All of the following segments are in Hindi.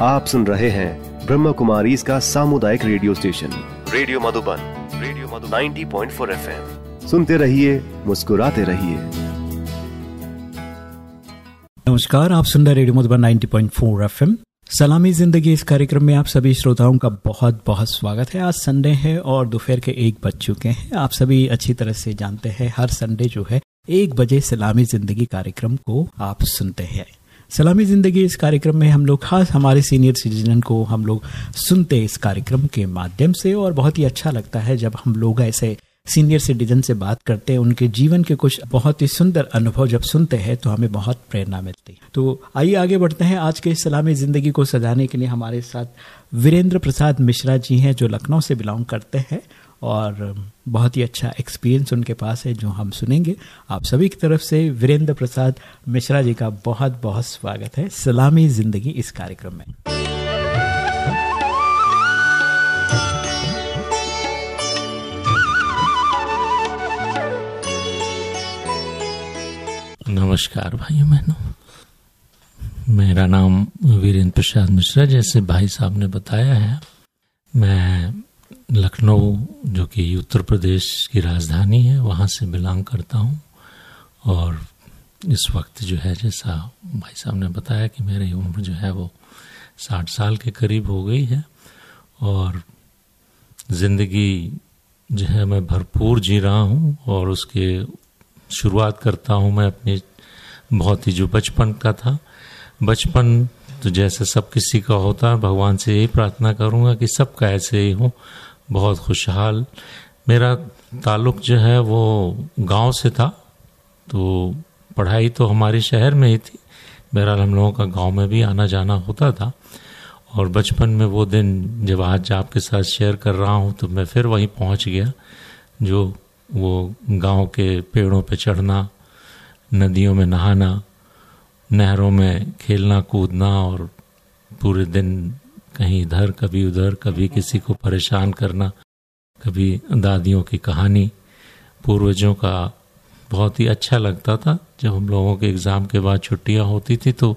आप सुन रहे हैं ब्रह्म कुमारी इसका सामुदायिक radio station. Radio Madhuban radio Madhu 90.4 FM. सुनते रहिए मुस्कुराते रहिए। नमस्कार आप सुन रहे रेडियो मधुबन 90.4 एफएम। सलामी ज़िंदगी इस कार्यक्रम में आप सभी श्रोताओं का बहुत बहुत स्वागत है। आज संडे है और दोपहर के एक बज चुके हैं। आप सभी अच्छी तरह से जानते हैं हर संडे जो है एक बजे सलामी ज़िंदगी कार्यक्रम को आप सुनते हैं। सलामी ज़िंदगी इस कार्यक्रम में हम लोग, खास हमारे सीनियर सिटीजन को हम लोग सुनते इस कार्यक्रम के माध्यम से और बहुत ही अच्छा लगता है जब हम लोग ऐसे सीनियर सिटीजन से बात करते हैं, उनके जीवन के कुछ बहुत ही सुंदर अनुभव जब सुनते हैं तो हमें बहुत प्रेरणा मिलती है। तो आइए आगे बढ़ते हैं आज के सलामी ज़िंदगी को सजाने के लिए हमारे साथ वीरेंद्र प्रसाद मिश्रा जी हैं, जो लखनऊ से बिलोंग करते हैं। और बहुत ही अच्छा एक्सपीरियंस उनके पास है जो हम सुनेंगे। आप सभी की तरफ़ से वीरेंद्र प्रसाद मिश्रा जी का बहुत बहुत स्वागत है। सलामी ज़िंदगी इस कार्यक्रम में। नमस्कार भाइयों बहनों। मेरा नाम वीरेंद्र प्रसाद मिश्रा जैसे भाई साहब ने बताया है। मैं लखनऊ, जो कि उत्तर प्रदेश की राजधानी है, वहाँ से बिलोंग करता हूँ। और इस वक्त जो है, जैसा भाई साहब ने बताया कि मेरी उम्र जो है, वो साठ साल के करीब हो गई है। और ज़िंदगी जो है, मैं भरपूर जी रहा हूँ और उसके शुरुआत करता हूँ मैं अपने बहुत ही जो बचपन का था। बचपन तो जैसे सब किसी का होता है, भगवान से यही प्रार्थना करूँगा कि सबका ऐसे ही हो। बहुत खुशहाल। मेरा ताल्लुक जो है वो गाँव से था तो पढ़ाई तो हमारे शहर में ही थी। बहरहाल हम लोगों का गाँव में भी आना जाना होता था। और बचपन में वो दिन जब आज आपके साथ शेयर कर रहा हूँ तो मैं फिर वहीं पहुँच गया, जो वो गाँव के पेड़ों पे चढ़ना, नदियों में नहाना नहरों में खेलना, कूदना और पूरे दिन कहीं इधर, कभी उधर, कभी किसी को परेशान करना, कभी दादियों की कहानी, पूर्वजों का बहुत ही अच्छा लगता था। जब हम लोगों के एग्ज़ाम के बाद छुट्टियाँ होती थी तो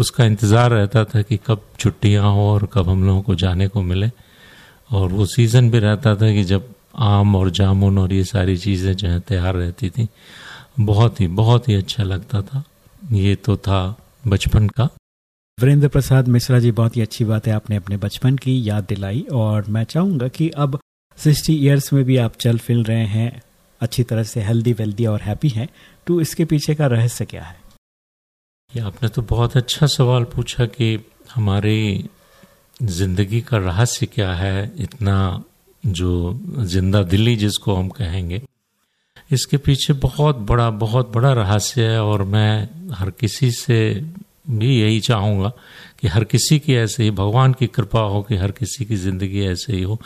उसका इंतज़ार रहता था कि कब छुट्टियाँ हो और कब हम लोगों को जाने को मिले। और वो सीज़न भी रहता था कि जब आम और जामुन और ये सारी चीज़ें जो है तैयार रहती थी, बहुत ही बहुत ही अच्छा लगता था। ये तो था बचपन का। वीरेंद्र प्रसाद मिश्रा जी बहुत ही अच्छी बात है आपने अपने बचपन की याद दिलाई और मैं चाहूँगा कि अब सिक्सटी ईयर्स में भी आप चल फिल रहे हैं अच्छी तरह से हेल्दी वेल्दी और हैप्पी हैं तो इसके पीछे का रहस्य क्या है? ये आपने तो बहुत अच्छा सवाल पूछा कि हमारे ज़िंदगी का रहस्य क्या है इतना जो ज़िंदा दिल्ली जिसको हम कहेंगे। इसके पीछे बहुत बड़ा बहुत बड़ा रहस्य है और मैं हर किसी से भी यही चाहूँगा कि हर किसी की ऐसे ही, भगवान की कृपा हो कि हर किसी की ज़िंदगी ऐसे ही हो।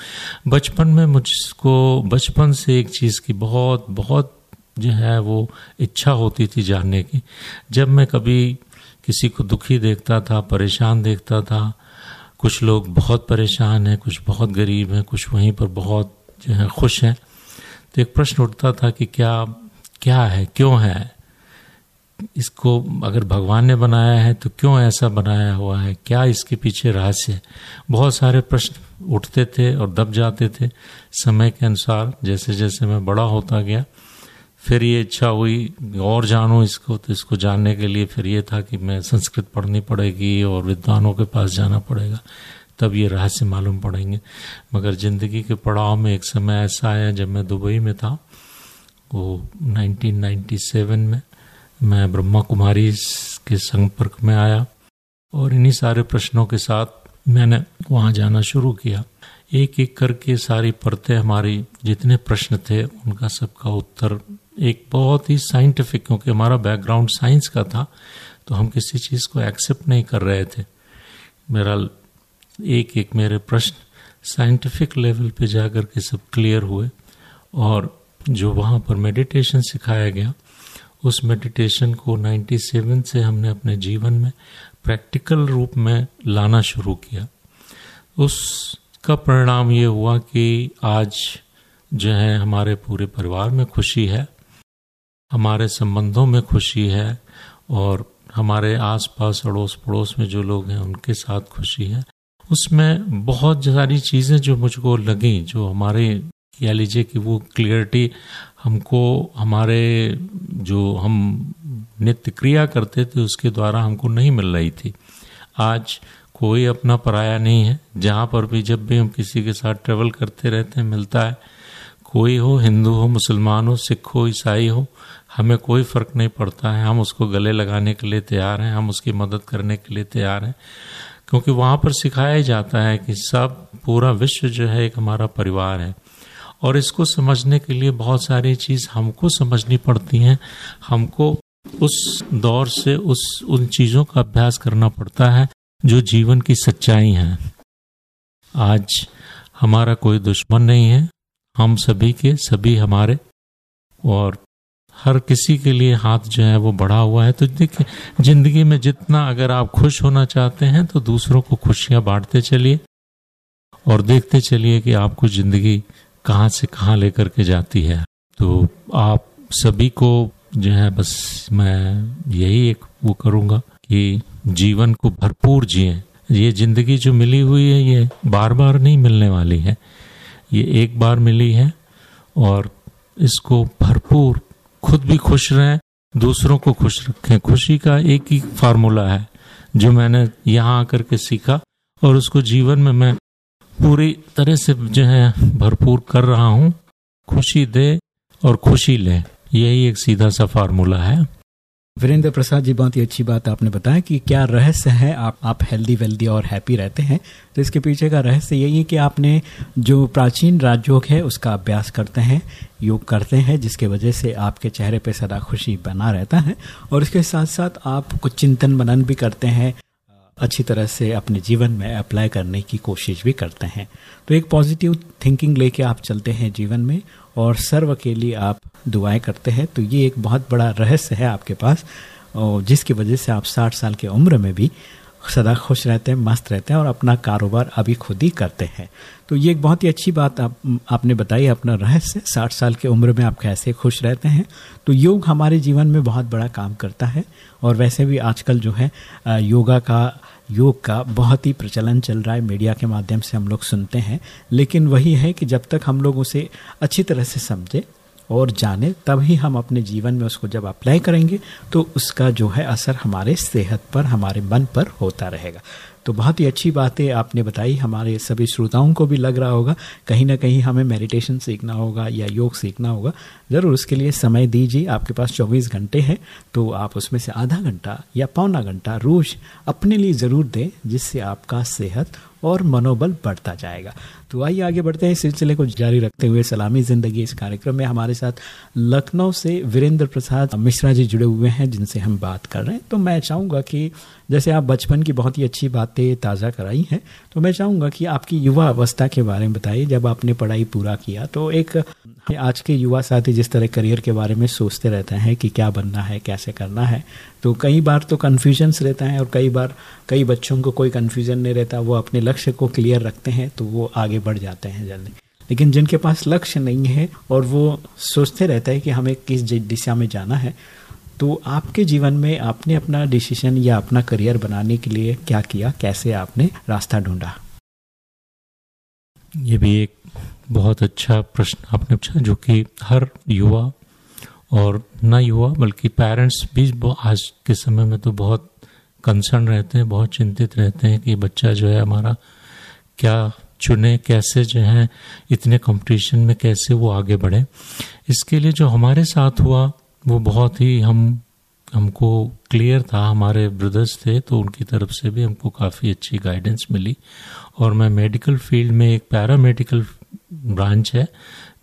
बचपन में मुझको, बचपन से एक चीज़ की बहुत बहुत जो है वो इच्छा होती थी जानने की। जब मैं कभी किसी को दुखी देखता था, परेशान देखता था, कुछ लोग बहुत परेशान हैं, कुछ बहुत गरीब हैं, कुछ वहीं पर बहुत जो है खुश हैं तो एक प्रश्न उठता था कि क्या क्या है, क्यों है? इसको अगर भगवान ने बनाया है तो क्यों ऐसा बनाया हुआ है? क्या इसके पीछे रहस्य है? बहुत सारे प्रश्न उठते थे और दब जाते थे समय के अनुसार। जैसे जैसे मैं बड़ा होता गया, फिर ये इच्छा हुई, और जानूं इसको तो इसको जानने के लिए फिर ये था कि मैं संस्कृत पढ़नी पड़ेगी और विद्वानों के पास जाना पड़ेगा। तब ये रहस्य मालूम पड़ेंगे। मगर ज़िंदगी के पड़ाव में एक समय ऐसा आया जब मैं दुबई में था। वो 1997 में मैं ब्रह्मा कुमारी के संपर्क में आया और इन्हीं सारे प्रश्नों के साथ मैंने वहाँ जाना शुरू किया। एक एक करके सारी परतें हमारी, जितने प्रश्न थे, उनका सबका उत्तर एक बहुत ही साइंटिफिक, क्योंकि हमारा बैकग्राउंड साइंस का था तो हम किसी चीज़ को एक्सेप्ट नहीं कर रहे थे। मेरा एक एक मेरे प्रश्न साइंटिफिक लेवल पे जाकर के सब क्लियर हुए और जो वहाँ पर मेडिटेशन सिखाया गया, उस मेडिटेशन को 97 से हमने अपने जीवन में प्रैक्टिकल रूप में लाना शुरू किया। उसका परिणाम ये हुआ कि आज जो है हमारे पूरे परिवार में खुशी है, हमारे संबंधों में खुशी है और हमारे आसपास अड़ोस पड़ोस में जो लोग हैं उनके साथ खुशी है। उसमें बहुत सारी चीज़ें जो मुझको लगी, जो हमारे, कह लीजिए कि वो क्लियरिटी हमको, हमारे जो हम नित्य क्रिया करते थे, उसके द्वारा हमको नहीं मिल रही थी। आज कोई अपना पराया नहीं है। जहाँ पर भी जब भी हम किसी के साथ ट्रेवल करते रहते हैं, मिलता है। कोई हो, हिंदू हो, मुसलमान हो, सिख हो, ईसाई हो, हमें कोई फ़र्क नहीं पड़ता है। हम उसको गले लगाने के लिए तैयार हैं, हम उसकी मदद करने के लिए तैयार हैं। क्योंकि वहाँ पर सिखाया जाता है कि सब, पूरा विश्व जो है एक हमारा परिवार है। और इसको समझने के लिए बहुत सारी चीज़ हमको समझनी पड़ती हैं। हमको उस दौर से उस, उन चीज़ों का अभ्यास करना पड़ता है जो जीवन की सच्चाई है। आज हमारा कोई दुश्मन नहीं है। हम सभी के सभी हमारे और हर किसी के लिए हाथ जो है वो बढ़ा हुआ है। तो देखिए, ज़िंदगी में जितना अगर आप खुश होना चाहते हैं तो दूसरों को खुशियाँ बांटते चलिए और देखते चलिए कि आपको ज़िंदगी कहाँ से कहाँ लेकर के जाती है। तो आप सभी को जो है बस मैं यही एक वो करूँगा कि जीवन को भरपूर जिए। ये ज़िंदगी जो मिली हुई है, ये बार बार नहीं मिलने वाली है। ये एक बार मिली है और इसको भरपूर खुद भी खुश रहें, दूसरों को खुश रखें। खुशी का एक ही फार्मूला है, जो मैंने यहाँ आकर के सीखा और उसको जीवन में मैं पूरी तरह से जो है भरपूर कर रहा हूँ। खुशी दे और खुशी लें, यही एक सीधा सा फार्मूला है। वीरेंद्र प्रसाद जी, बहुत ही अच्छी बात आपने बताया कि क्या रहस्य है आप आप हेल्दी वेल्दी और हैप्पी रहते हैं। तो इसके पीछे का रहस्य यही है कि आपने जो प्राचीन राजयोग है, उसका अभ्यास करते हैं, योग करते हैं, जिसके वजह से आपके चेहरे पे सदा खुशी बना रहता है। और इसके साथ साथ आप कुछ चिंतन मनन भी करते हैं, अच्छी तरह से अपने जीवन में अप्लाई करने की कोशिश भी करते हैं। तो एक पॉजिटिव थिंकिंग लेके आप चलते हैं जीवन में, और सर्व के लिए आप दुआएँ करते हैं तो ये एक बहुत बड़ा रहस्य है आपके पास, और जिसकी वजह से आप साठ साल की उम्र में भी सदा खुश रहते हैं, मस्त रहते हैं, और अपना कारोबार अभी खुद ही करते हैं। तो ये एक बहुत ही अच्छी बात आप, आपने बताई, अपना रहस्य, साठ साल की उम्र में आप कैसे खुश रहते हैं। तो योग हमारे जीवन में बहुत बड़ा काम करता है, और वैसे भी आजकल जो है योगा का, योग का बहुत ही प्रचलन चल रहा है, मीडिया के माध्यम से हम लोग सुनते हैं, लेकिन वही है कि जब तक हम लोग उसे अच्छी तरह से समझे और जाने, तभी हम अपने जीवन में उसको जब अप्लाई करेंगे तो उसका जो है असर हमारे सेहत पर, हमारे मन पर होता रहेगा। तो बहुत ही अच्छी बातें आपने बताई, हमारे सभी श्रोताओं को भी लग रहा होगा, कहीं ना कहीं हमें मेडिटेशन सीखना होगा या योग सीखना होगा। ज़रूर उसके लिए समय दीजिए, आपके पास 24 घंटे हैं तो आप उसमें से आधा घंटा या पौना घंटा रोज अपने लिए ज़रूर दें, जिससे आपका सेहत और मनोबल बढ़ता जाएगा। तो आइए आगे बढ़ते हैं सिलसिले को जारी रखते हुए सलामी ज़िंदगी इस कार्यक्रम में हमारे साथ लखनऊ से वीरेंद्र प्रसाद मिश्रा जी जुड़े हुए हैं, जिनसे हम बात कर रहे हैं। तो मैं चाहूँगा कि जैसे आप बचपन की बहुत ही अच्छी बातें ताज़ा कराई हैं तो मैं चाहूँगा कि आपकी युवा अवस्था के बारे में बताइए। जब आपने पढ़ाई पूरा किया तो एक आज के युवा साथी जिस तरह करियर के बारे में सोचते रहते हैं कि क्या बनना है, कैसे करना है तो कई बार तो कन्फ्यूजन्स रहता है और कई बार कई बच्चों को कोई कन्फ्यूज़न नहीं रहता। वो अपने लक्ष्य को क्लियर रखते हैं तो वो आगे बढ़ जाते हैं जल्दी। लेकिन जिनके पास लक्ष्य नहीं है और वो सोचते रहते हैं कि हमें किस दिशा में जाना है तो आपके जीवन में आपने अपना डिसीज़न या अपना करियर बनाने के लिए क्या किया? कैसे आपने रास्ता ढूंढा? ये भी एक बहुत अच्छा प्रश्न आपने पूछा, जो कि हर युवा और न युवा, बल्कि पेरेंट्स भी आज के समय में तो बहुत कंसर्न रहते हैं, बहुत चिंतित रहते हैं कि बच्चा जो है हमारा क्या चुने, कैसे जो है इतने कंपटीशन में कैसे वो आगे बढ़े। इसके लिए जो हमारे साथ हुआ, वो बहुत ही हम हमको क्लियर था, हमारे ब्रदर्स थे तो उनकी तरफ़ से भी हमको काफ़ी अच्छी गाइडेंस मिली। और मैं मेडिकल फ़ील्ड में एक पैरामेडिकल ब्रांच है,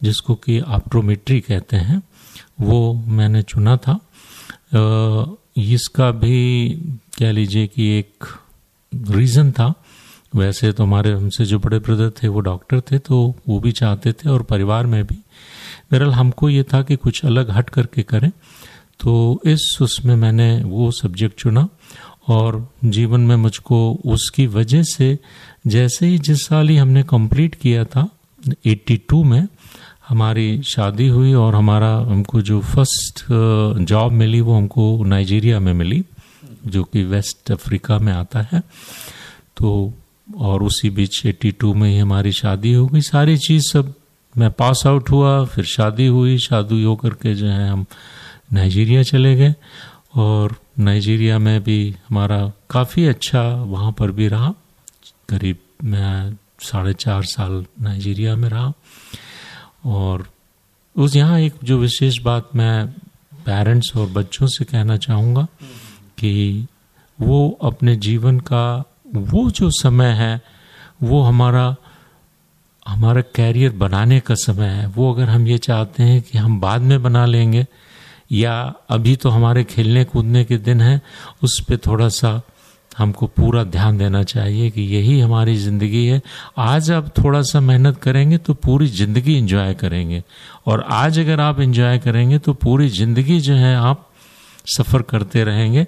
जिसको कि आप्ट्रोमेट्री कहते हैं, वो मैंने चुना था। इसका भी कह लीजिए कि एक रीज़न था। वैसे तो हमारे, हमसे जो बड़े ब्रदर थे, वो डॉक्टर थे तो वो भी चाहते थे और परिवार में भी। बहरहाल हमको ये था कि कुछ अलग हट करके करें। तो इस उसमें मैंने वो सब्जेक्ट चुना और जीवन में मुझको उसकी वजह से जैसे ही जिस साल ही हमने कंप्लीट किया था 82 में, हमारी शादी हुई और हमारा हमको जो फ़र्स्ट जॉब मिली वो हमको नाइजीरिया में मिली, जो कि वेस्ट अफ्रीका में आता है। तो और उसी बीच 82 में ही हमारी शादी हो गई। सारी चीज़ सब मैं पास आउट हुआ, फिर शादी हुई, शादी हो करके जो है हम नाइजीरिया चले गए और नाइजीरिया में भी हमारा काफ़ी अच्छा वहाँ पर भी रहा। करीब मैं साढ़े चार साल नाइजीरिया में रहा और उस यहाँ एक जो विशेष बात मैं पेरेंट्स और बच्चों से कहना चाहूँगा कि वो अपने जीवन का वो जो समय है, वो हमारा हमारा कैरियर बनाने का समय है। वो अगर हम ये चाहते हैं कि हम बाद में बना लेंगे या अभी तो हमारे खेलने कूदने के दिन हैं, उस पर थोड़ा सा हमको पूरा ध्यान देना चाहिए कि यही हमारी ज़िंदगी है। आज आप थोड़ा सा मेहनत करेंगे तो पूरी ज़िंदगी इंजॉय करेंगे। और आज अगर आप इंजॉय करेंगे तो पूरी ज़िंदगी जो है आप सफ़र करते रहेंगे।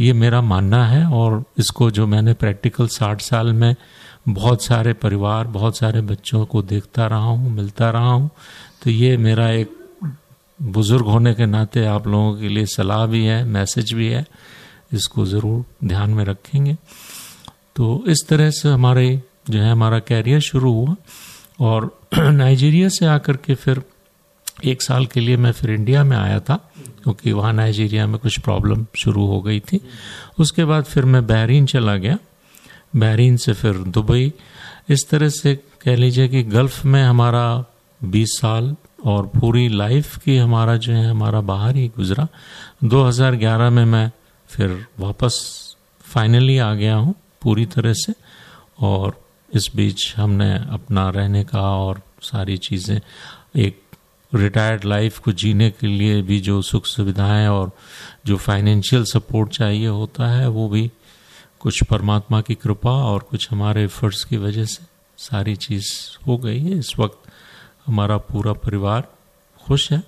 ये मेरा मानना है और इसको जो मैंने प्रैक्टिकल साठ साल में बहुत सारे परिवार, बहुत सारे बच्चों को देखता रहा हूँ, मिलता रहा हूँ तो ये मेरा एक बुज़ुर्ग होने के नाते आप लोगों के लिए सलाह भी है, मैसेज भी है, इसको ज़रूर ध्यान में रखेंगे। तो इस तरह से हमारे जो है, हमारा कैरियर शुरू हुआ और नाइजीरिया से आकर के फिर एक साल के लिए मैं फिर इंडिया में आया था, क्योंकि वहाँ नाइजीरिया में कुछ प्रॉब्लम शुरू हो गई थी। उसके बाद फिर मैं बहरीन चला गया। बहरीन से फिर दुबई इस तरह से कह लीजिए कि गल्फ़ में हमारा 20 साल और पूरी लाइफ की हमारा जो है, हमारा बाहर ही गुजरा। 2011 में मैं फिर वापस फाइनली आ गया हूँ पूरी तरह से। और इस बीच हमने अपना रहने का और सारी चीज़ें, एक रिटायर्ड लाइफ को जीने के लिए भी जो सुख सुविधाएँ और जो फाइनेंशियल सपोर्ट चाहिए होता है, वो भी कुछ परमात्मा की कृपा और कुछ हमारे एफर्ट्स की वजह से सारी चीज़ हो गई है। इस वक्त हमारा पूरा परिवार खुश है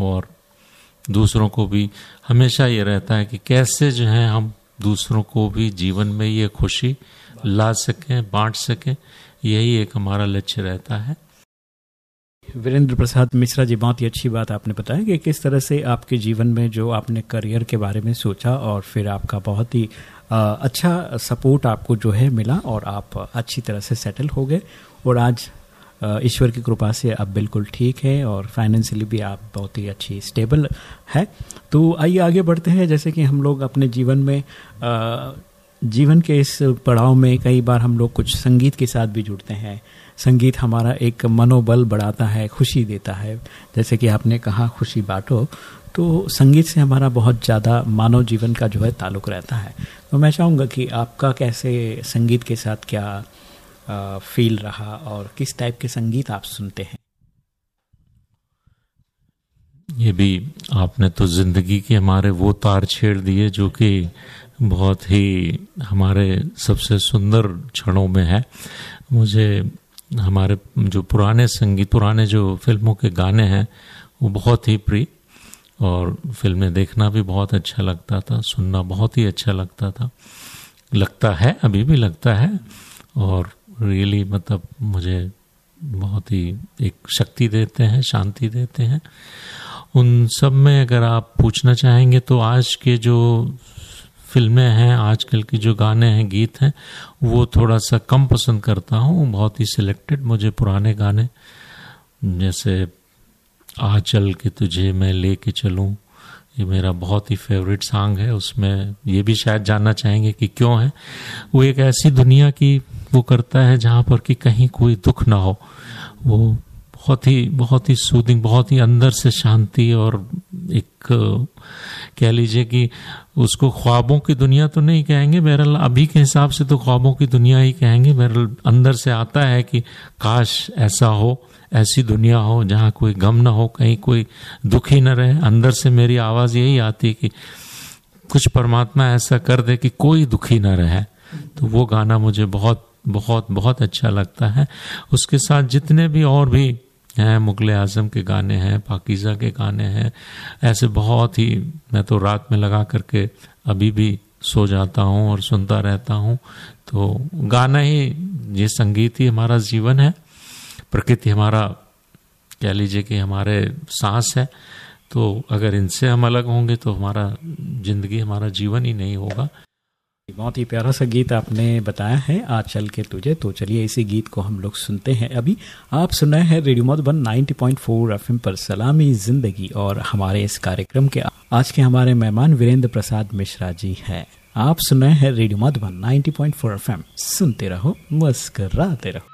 और दूसरों को भी हमेशा ये रहता है कि कैसे जो है हम दूसरों को भी जीवन में ये खुशी ला सकें, बांट सकें, यही एक हमारा लक्ष्य रहता है। वीरेंद्र प्रसाद मिश्रा जी, बहुत ही अच्छी बात आपने बताया कि किस तरह से आपके जीवन में जो आपने करियर के बारे में सोचा और फिर आपका बहुत ही अच्छा सपोर्ट आपको जो है मिला और आप अच्छी तरह से सेटल हो गए। और आज ईश्वर की कृपा से आप बिल्कुल ठीक है और फाइनेंशियली भी आप बहुत ही अच्छी स्टेबल है। तो आइए आगे बढ़ते हैं। जैसे कि हम लोग अपने जीवन में जीवन के इस पड़ाव में कई बार हम लोग कुछ संगीत के साथ भी जुड़ते हैं। संगीत हमारा एक मनोबल बढ़ाता है, खुशी देता है। जैसे कि आपने कहा, खुशी बांटो। तो संगीत से हमारा बहुत ज़्यादा मानव जीवन का जो है ताल्लुक़ रहता है। तो मैं चाहूँगा कि आपका कैसे संगीत के साथ क्या फील रहा और किस टाइप के संगीत आप सुनते हैं? ये भी आपने तो ज़िंदगी के हमारे वो तार छेड़ दिए जो कि बहुत ही हमारे सबसे सुंदर क्षणों में है। मुझे हमारे जो पुराने संगीत, पुराने जो फ़िल्मों के गाने हैं, वो बहुत ही प्रिय और फ़िल्में देखना भी बहुत अच्छा लगता था, सुनना बहुत ही अच्छा लगता था। लगता है, अभी भी लगता है और रियली really, मतलब मुझे बहुत ही एक शक्ति देते हैं शांति देते हैं। उन सब में अगर आप पूछना चाहेंगे तो आज के जो फ़िल्में हैं आजकल की जो गाने हैं गीत हैं वो थोड़ा सा कम पसंद करता हूँ। बहुत ही सिलेक्टेड मुझे पुराने गाने जैसे आ चल के तुझे मैं लेके चलूँ ये मेरा बहुत ही फेवरेट सॉन्ग है। उसमें ये भी शायद जानना चाहेंगे कि क्यों है। वो एक ऐसी दुनिया की वो करता है जहाँ पर कि कहीं कोई दुख ना हो। वो बहुत ही बहुत ही सूदिंग बहुत ही अंदर से शांति और एक, कह लीजिए कि उसको ख्वाबों की दुनिया तो नहीं कहेंगे बहरहाल अभी के हिसाब से तो ख्वाबों की दुनिया ही कहेंगे। बहरहाल अंदर से आता है कि काश ऐसा हो, ऐसी दुनिया हो जहाँ कोई गम ना हो, कहीं कोई दुखी ना रहे। अंदर से मेरी आवाज़ यही आती है कि कुछ परमात्मा ऐसा कर दे कि कोई दुखी ना रहे। तो वो गाना मुझे बहुत बहुत बहुत अच्छा लगता है। उसके साथ जितने भी और भी हैं, मुगल आज़म के गाने हैं, पाकिज़ा के गाने हैं, ऐसे बहुत ही, मैं तो रात में लगा करके अभी भी सो जाता हूँ और सुनता रहता हूँ। तो गाना ही, ये संगीत ही हमारा जीवन है। प्रकृति हमारा, कह लीजिए कि हमारे सांस है। तो अगर इनसे हम अलग होंगे तो हमारा ज़िंदगी, हमारा जीवन ही नहीं होगा। बहुत ही प्यारा सा गीत आपने बताया है, आज चल के तुझे। तो चलिए इसी गीत को हम लोग सुनते हैं। अभी आप सुन रहे हैं रेडियो मधुबन 90.4 पॉइंट पर सलामी ज़िंदगी और हमारे इस कार्यक्रम के आज के हमारे मेहमान वीरेंद्र प्रसाद मिश्रा जी हैं। आप सुन रहे हैं रेडियो मधुबन 90.4 पॉइंट सुनते रहो मस्कर रहो।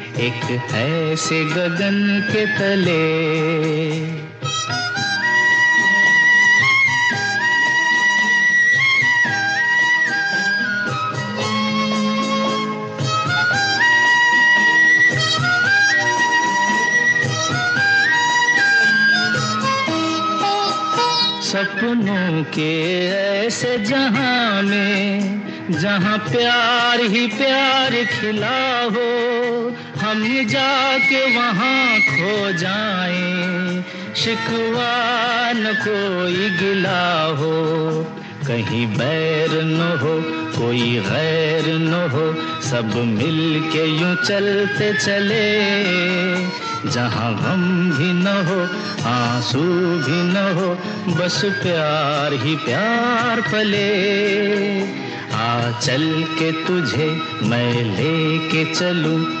एक ऐसे गगन के तले। सपनों के ऐसे जहाँ में, जहाँ प्यार ही प्यार खिला हो हम जाके वहाँ खो जाएँ। शिकवा न कोई गिला हो, कहीं बैर न हो, कोई गैर न हो, सब मिल के यूँ चलते चले। जहाँ गम भी न हो, आँसू भी न हो, बस प्यार ही प्यार पले। आ चल के तुझे मैं लेके चलूँ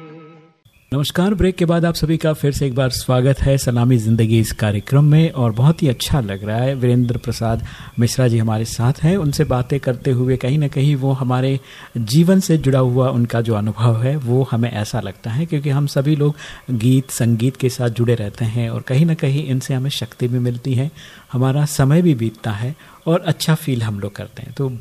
नमस्कार, ब्रेक के बाद आप सभी का फिर से एक बार स्वागत है सलामी ज़िंदगी इस कार्यक्रम में और बहुत ही अच्छा लग रहा है। वीरेंद्र प्रसाद मिश्रा जी हमारे साथ हैं। उनसे बातें करते हुए कहीं ना कहीं वो हमारे जीवन से जुड़ा हुआ उनका जो अनुभव है, वो हमें ऐसा लगता है क्योंकि हम सभी लोग गीत, संगीत के साथ जुड़े रहते हैं और कहीं ना कहीं इनसे हमें शक्ति भी मिलती है, हमारा समय भी बीतता है और अच्छा फील हम लोग करते हैं। तो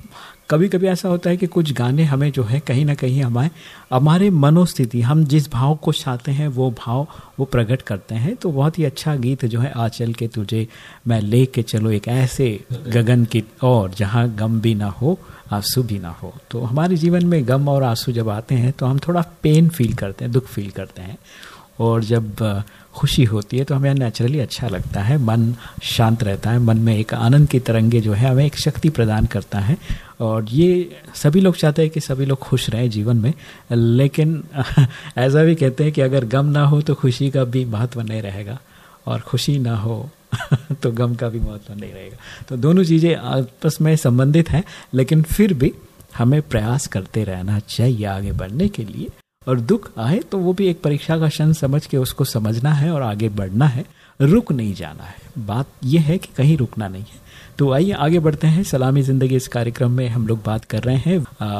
कभी कभी ऐसा होता है कि कुछ गाने हमें जो है कहीं ना कहीं हमारे हमारे मनोस्थिति, हम जिस भाव को चाहते हैं, वो भाव, वो प्रकट करते हैं। तो बहुत ही अच्छा गीत जो है आचल के तुझे मैं ले के चलो एक ऐसे गगन की और जहाँ गम भी ना हो, आँसू भी ना हो। तो हमारे जीवन में गम और आँसू जब आते हैं तो हम थोड़ा पेन फील करते हैं, दुख फील करते हैं। और जब खुशी होती है तो हमें नेचुरली अच्छा लगता है, मन शांत रहता है, मन में एक आनंद की तरंगे जो है, हमें एक शक्ति प्रदान करता है। और ये सभी लोग चाहते हैं कि सभी लोग खुश रहें जीवन में, लेकिन ऐसा भी कहते हैं कि अगर गम ना हो तो खुशी का भी महत्व नहीं रहेगा। और खुशी ना हो तो गम का भी महत्व नहीं रहेगा। तो दोनों चीज़ें आपस में संबंधित हैं, लेकिन फिर भी हमें प्रयास करते रहना चाहिए आगे बढ़ने के लिए। और दुख आए तो वो भी एक परीक्षा का क्षण समझ के उसको समझना है और आगे बढ़ना है। रुक नहीं जाना है। बात यह है कि कहीं रुकना नहीं है। तो आइए आगे बढ़ते हैं। सलामी ज़िंदगी इस कार्यक्रम में हम लोग बात कर रहे हैं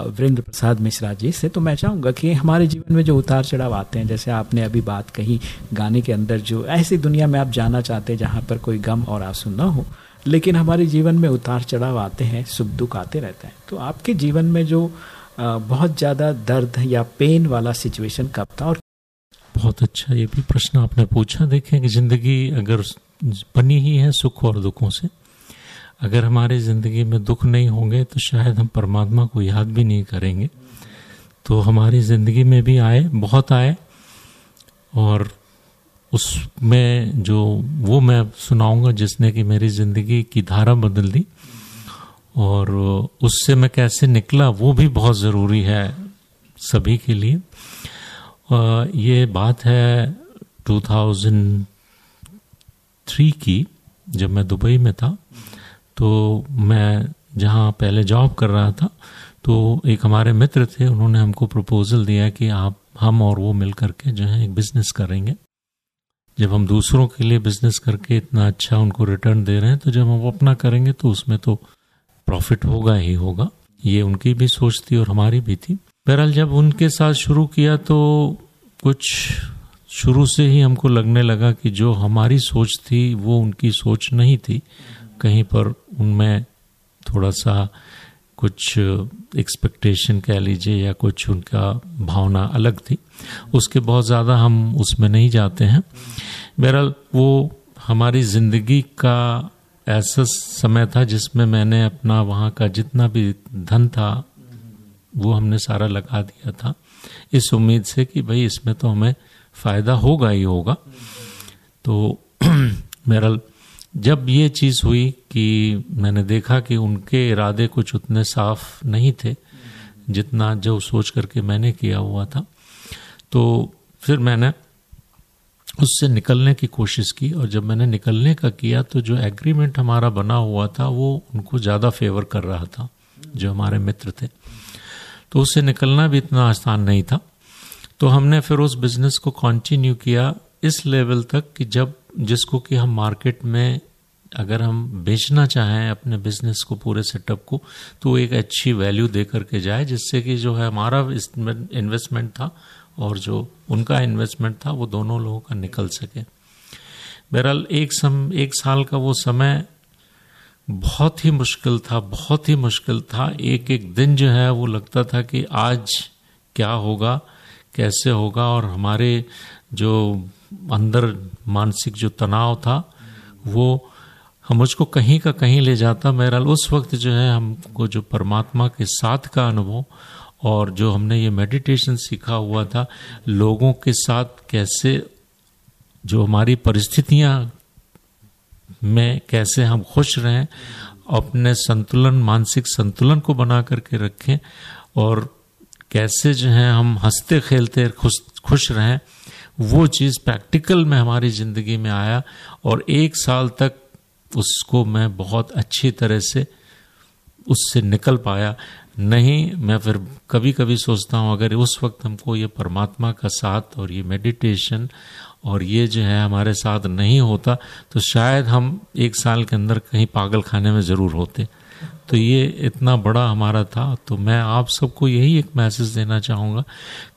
वीरेंद्र प्रसाद मिश्रा जी से। तो मैं चाहूँगा कि हमारे जीवन में जो उतार चढ़ाव आते हैं, जैसे आपने अभी बात कही, गाने के अंदर जो ऐसी दुनिया में आप जाना चाहते हैं, जहाँ पर कोई गम और आँसू ना हो, लेकिन हमारे जीवन में उतार चढ़ाव आते हैं, सुख दुख आते रहते हैं। तो आपके जीवन में जो बहुत ज़्यादा दर्द या पेन वाला सिचुएशन कब था? और बहुत अच्छा ये भी प्रश्न आपने पूछा। देखें कि ज़िंदगी अगर बनी ही है सुख और दुखों से, अगर हमारे ज़िंदगी में दुख नहीं होंगे तो शायद हम परमात्मा को याद भी नहीं करेंगे। तो हमारी ज़िंदगी में भी आए, बहुत आए, और उसमें जो वो मैं सुनाऊँगा जिसने कि मेरी ज़िंदगी की धारा बदल दी। और उससे मैं कैसे निकला, वो भी बहुत ज़रूरी है सभी के लिए। ये बात है 2003 की, जब मैं दुबई में था तो मैं जहाँ पहले जॉब कर रहा था तो एक हमारे मित्र थे, उन्होंने हमको प्रपोजल दिया कि आप, हम और वो मिल करके जो है एक बिज़नेस करेंगे। जब हम दूसरों के लिए बिज़नेस करके इतना अच्छा उनको रिटर्न दे रहे हैं तो जब हम अपना करेंगे तो उसमें तो प्रॉफिट होगा ही होगा, ये उनकी भी सोच थी और हमारी भी थी। बहरहाल, जब उनके साथ शुरू किया तो कुछ शुरू से ही हमको लगने लगा कि जो हमारी सोच थी, वो उनकी सोच नहीं थी। कहीं पर उनमें थोड़ा सा कुछ एक्सपेक्टेशन कह लीजिए या कुछ उनका भावना अलग थी। उसके बहुत ज़्यादा हम उसमें नहीं जाते हैं। बहरहाल, वो हमारी ज़िंदगी का ऐसा समय था जिसमें मैंने अपना वहाँ का जितना भी धन था, वो हमने सारा लगा दिया था। इस उम्मीद से कि भाई इसमें तो हमें फ़ायदा होगा ही होगा। तो मेरा जब ये चीज़ हुई कि मैंने देखा कि उनके इरादे कुछ उतने साफ़ नहीं थे, जितना जो सोच करके मैंने किया हुआ था तो फिर मैंने उससे निकलने की कोशिश की और जब मैंने निकलने का किया तो जो एग्रीमेंट हमारा बना हुआ था, वो उनको ज़्यादा फेवर कर रहा था, जो हमारे मित्र थे। तो उससे निकलना भी इतना आसान नहीं था। तो हमने फिर उस बिज़नेस को कंटिन्यू किया इस लेवल तक कि जब, जिसको कि हम मार्केट में अगर हम बेचना चाहें अपने बिज़नेस को, पूरे सेटअप को तो एक अच्छी वैल्यू दे करके जाए, जिससे कि जो है हमारा इन्वेस्टमेंट था और जो उनका इन्वेस्टमेंट था, वो दोनों लोगों का निकल सके। बहरहाल, एक सम, एक साल का वो समय बहुत ही मुश्किल था, बहुत ही मुश्किल था। एक एक दिन जो है, वो लगता था कि आज क्या होगा, कैसे होगा, और हमारे जो अंदर मानसिक जो तनाव था, वो हम मुझको कहीं का कहीं ले जाता। मेरा उस वक्त जो है, हमको जो परमात्मा के साथ का अनुभव और जो हमने ये मेडिटेशन सीखा हुआ था, लोगों के साथ कैसे, जो हमारी परिस्थितियाँ में कैसे हम खुश रहें, अपने संतुलन, मानसिक संतुलन को बना करके रखें और कैसे जो है हम हँसते, खेलते, खुश खुश रहें, वो चीज़ प्रैक्टिकल में हमारी ज़िंदगी में आया और एक साल तक उसको मैं बहुत अच्छी तरह से, उससे निकल पाया। नहीं, मैं फिर कभी कभी सोचता हूँ, अगर उस वक्त हमको ये परमात्मा का साथ और ये मेडिटेशन और ये जो है हमारे साथ नहीं होता तो शायद हम एक साल के अंदर कहीं पागल खाने में ज़रूर होते। तो ये इतना बड़ा हमारा था तो मैं आप सबको यही एक मैसेज देना चाहूँगा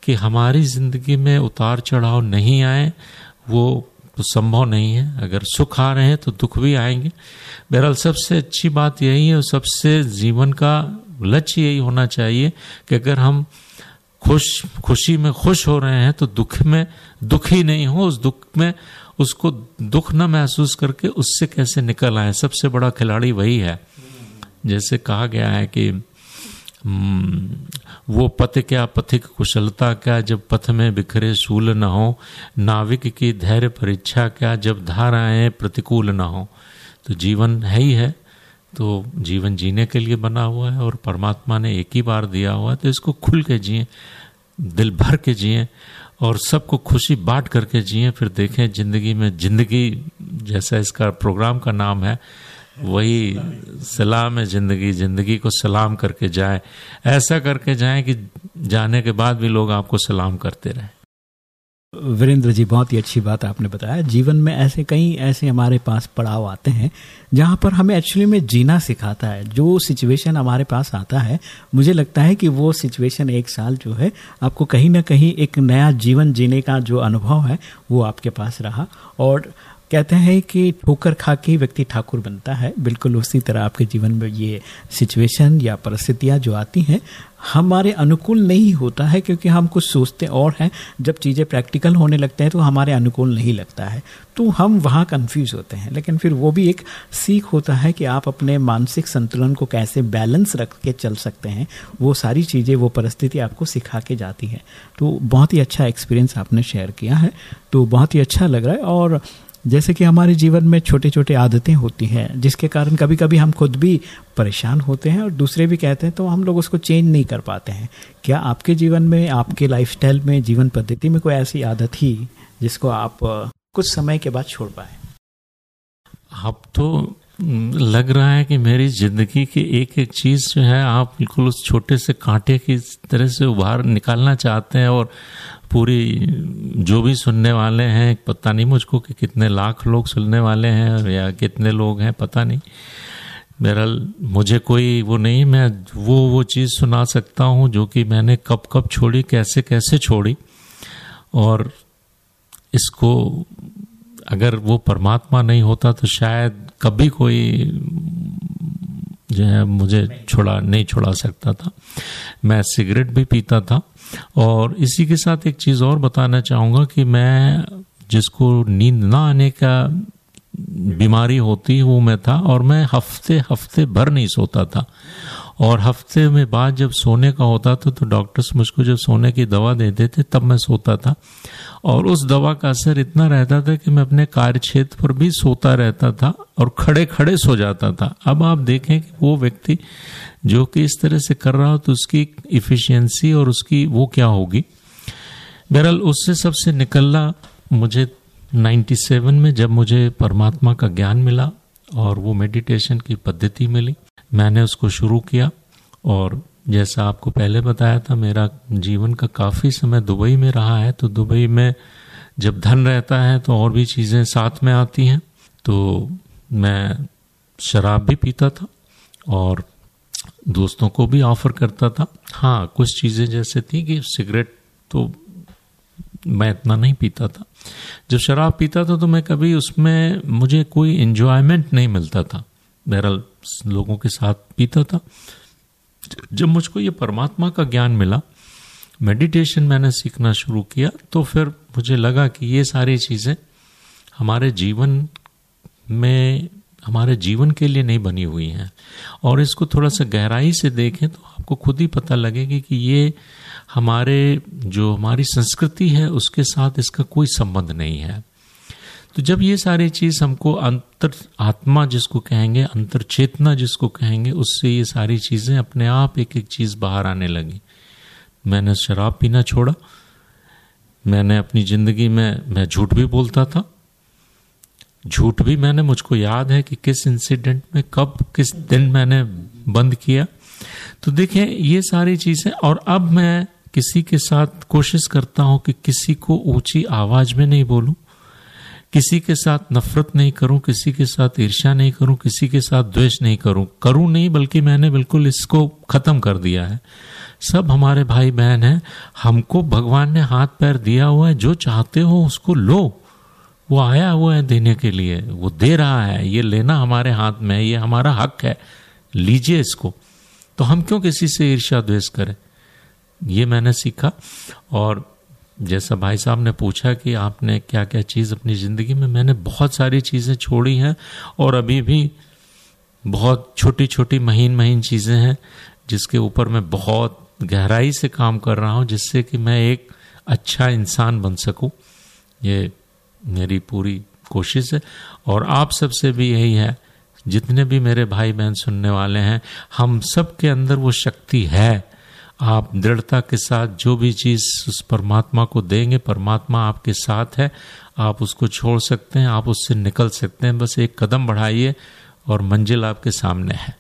कि हमारी ज़िंदगी में उतार चढ़ाव नहीं आए, वो तो संभव नहीं है। अगर सुख आ रहे हैं तो दुख भी आएँगे। बहरहाल सबसे अच्छी बात यही है, सबसे जीवन का लक्ष्य यही होना चाहिए कि अगर हम खुश खुशी में खुश हो रहे हैं तो दुख में दुखी नहीं हो उस दुख में उसको दुख न महसूस करके उससे कैसे निकल आए? सबसे बड़ा खिलाड़ी वही है। जैसे कहा गया है कि हम्म, वो पथ क्या पथिक कुशलता क्या जब पथ में बिखरे शूल न हो नाविक की धैर्य परीक्षा क्या जब धाराएँ प्रतिकूल न हो। तो जीवन है ही है। तो जीवन जीने के लिए बना हुआ है और परमात्मा ने एक ही बार दिया हुआ है तो इसको खुल के जिए, दिल भर के जिए और सबको खुशी बांट करके जिए, फिर देखें ज़िंदगी में ज़िंदगी जैसा इसका प्रोग्राम का नाम है, वही सलाम है ज़िंदगी ज़िंदगी को सलाम करके जाए। ऐसा करके जाए कि जाने के बाद भी लोग आपको सलाम करते रहे। वीरेंद्र जी, बहुत ही अच्छी बात आपने बताया। जीवन में ऐसे कई ऐसे हमारे पास पड़ाव आते हैं, जहाँ पर हमें एक्चुअली में जीना सिखाता है। जो सिचुएशन हमारे पास आता है, मुझे लगता है कि वो सिचुएशन एक साल जो है, आपको कहीं ना कहीं एक नया जीवन जीने का जो अनुभव है, वो आपके पास रहा। और कहते हैं कि ठोकर खा के व्यक्ति ठाकुर बनता है। बिल्कुल उसी तरह आपके जीवन में ये सिचुएशन या परिस्थितियाँ जो आती हैं हमारे अनुकूल नहीं होता है क्योंकि हम कुछ सोचते और हैं। जब चीज़ें प्रैक्टिकल होने लगते हैं तो हमारे अनुकूल नहीं लगता है। तो हम वहाँ कंफ्यूज होते हैं। लेकिन फिर वो भी एक सीख होता है कि आप अपने मानसिक संतुलन को कैसे बैलेंस रख के चल सकते हैं। वो सारी चीज़ें, वो परिस्थिति आपको सिखा के जाती है। तो बहुत ही अच्छा एक्सपीरियंस आपने शेयर किया है। तो बहुत ही अच्छा लग रहा है और जैसे कि हमारे जीवन में छोटे छोटे आदतें होती हैं, जिसके कारण कभी कभी हम खुद भी परेशान होते हैं और दूसरे भी कहते हैं तो हम लोग उसको चेंज नहीं कर पाते हैं। क्या आपके जीवन में, आपके लाइफस्टाइल में, जीवन पद्धति में कोई ऐसी आदत ही जिसको आप कुछ समय के बाद छोड़ पाए? अब तो लग रहा है कि मेरी ज़िंदगी की एक एक चीज़ जो है, आप बिल्कुल उस छोटे से कांटे की तरह से उभार निकालना चाहते हैं और पूरी, जो भी सुनने वाले हैं, पता नहीं मुझको कि कितने लाख लोग सुनने वाले हैं या कितने लोग हैं, पता नहीं। बहरहाल, मुझे कोई वो नहीं, मैं वो वो चीज़ सुना सकता हूँ जो कि मैंने कब कब छोड़ी, कैसे कैसे छोड़ी। और इसको अगर वो परमात्मा नहीं होता तो शायद कभी कोई जो है, मुझे छोड़ा, नहीं छोड़ा सकता था। मैं सिगरेट भी पीता था। और इसी के साथ एक चीज़ और बताना चाहूँगा कि मैं जिसको नींद ना आने का बीमारी होती वो मैं था, और मैं हफ़्ते हफ़्ते भर नहीं सोता था। और हफ़्ते में बाद जब सोने का होता था तो डॉक्टर्स मुझको जब सोने की दवा देते थे तब मैं सोता था। और उस दवा का असर इतना रहता था कि मैं अपने कार्य क्षेत्र पर भी सोता रहता था और खड़े खड़े सो जाता था। अब आप देखें कि वो व्यक्ति जो कि इस तरह से कर रहा हो तो उसकी इफिशियंसी और उसकी वो क्या होगी? बहरहाल, उससे सबसे निकलना मुझे 97 में जब मुझे परमात्मा का ज्ञान मिला। और वो मेडिटेशन की पद्धति मिली। मैंने उसको शुरू किया और जैसा आपको पहले बताया था, मेरा जीवन का काफ़ी समय दुबई में रहा है तो दुबई में जब धन रहता है तो और भी चीज़ें साथ में आती हैं। तो मैं शराब भी पीता था और दोस्तों को भी ऑफ़र करता था। हाँ कुछ चीज़ें जैसे थी कि सिगरेट तो मैं इतना नहीं पीता था। जब शराब पीता था तो मैं कभी उसमें मुझे कोई एंजॉयमेंट नहीं मिलता था। बहरहाल, लोगों के साथ पीता था। जब मुझको ये परमात्मा का ज्ञान मिला मेडिटेशन मैंने सीखना शुरू किया तो फिर मुझे लगा कि ये सारी चीज़ें हमारे जीवन में, हमारे जीवन के लिए नहीं बनी हुई हैं। और इसको थोड़ा सा गहराई से देखें तो आपको खुद ही पता लगेगा कि ये हमारे, जो हमारी संस्कृति है, उसके साथ इसका कोई संबंध नहीं है। तो जब ये सारी चीज़ हमको अंतर, आत्मा जिसको कहेंगे, अंतर चेतना जिसको कहेंगे, उससे ये सारी चीज़ें अपने आप एक एक चीज़ बाहर आने लगी। मैंने शराब पीना छोड़ा। मैंने अपनी ज़िंदगी में, मैं झूठ भी बोलता था। झूठ भी मैंने, मुझको याद है कि किस इंसिडेंट में, कब, किस दिन मैंने बंद किया। तो देखें ये सारी चीज़ें, और अब मैं किसी के साथ कोशिश करता हूँ कि किसी को ऊँची आवाज़ में नहीं बोलूँ, किसी के साथ नफरत नहीं करूँ, किसी के साथ ईर्ष्या नहीं करूँ, किसी के साथ द्वेष नहीं करूँ। करूँ नहीं, बल्कि मैंने बिल्कुल इसको खत्म कर दिया है। सब हमारे भाई बहन हैं। हमको भगवान ने हाथ पैर दिया हुआ है। जो चाहते हो उसको लो। वो आया हुआ है देने के लिए। वो दे रहा है। ये लेना हमारे हाथ में है। ये हमारा हक है। लीजिए इसको। तो हम क्यों किसी से ईर्ष्या द्वेष करें? ये मैंने सीखा। और जैसा भाई साहब ने पूछा कि आपने क्या क्या चीज़ अपनी ज़िंदगी में, मैंने बहुत सारी चीज़ें छोड़ी हैं और अभी भी बहुत छोटी छोटी महीन महीन चीज़ें हैं जिसके ऊपर मैं बहुत गहराई से काम कर रहा हूँ जिससे कि मैं एक अच्छा इंसान बन सकूँ। ये मेरी पूरी कोशिश है। और आप सबसे भी यही है, जितने भी मेरे भाई बहन सुनने वाले हैं, हम सब के अंदर वो शक्ति है। आप दृढ़ता के साथ जो भी चीज़ उस परमात्मा को देंगे, परमात्मा आपके साथ है, आप उसको छोड़ सकते हैं, आप उससे निकल सकते हैं, बस एक कदम बढ़ाइए और मंजिल आपके सामने है।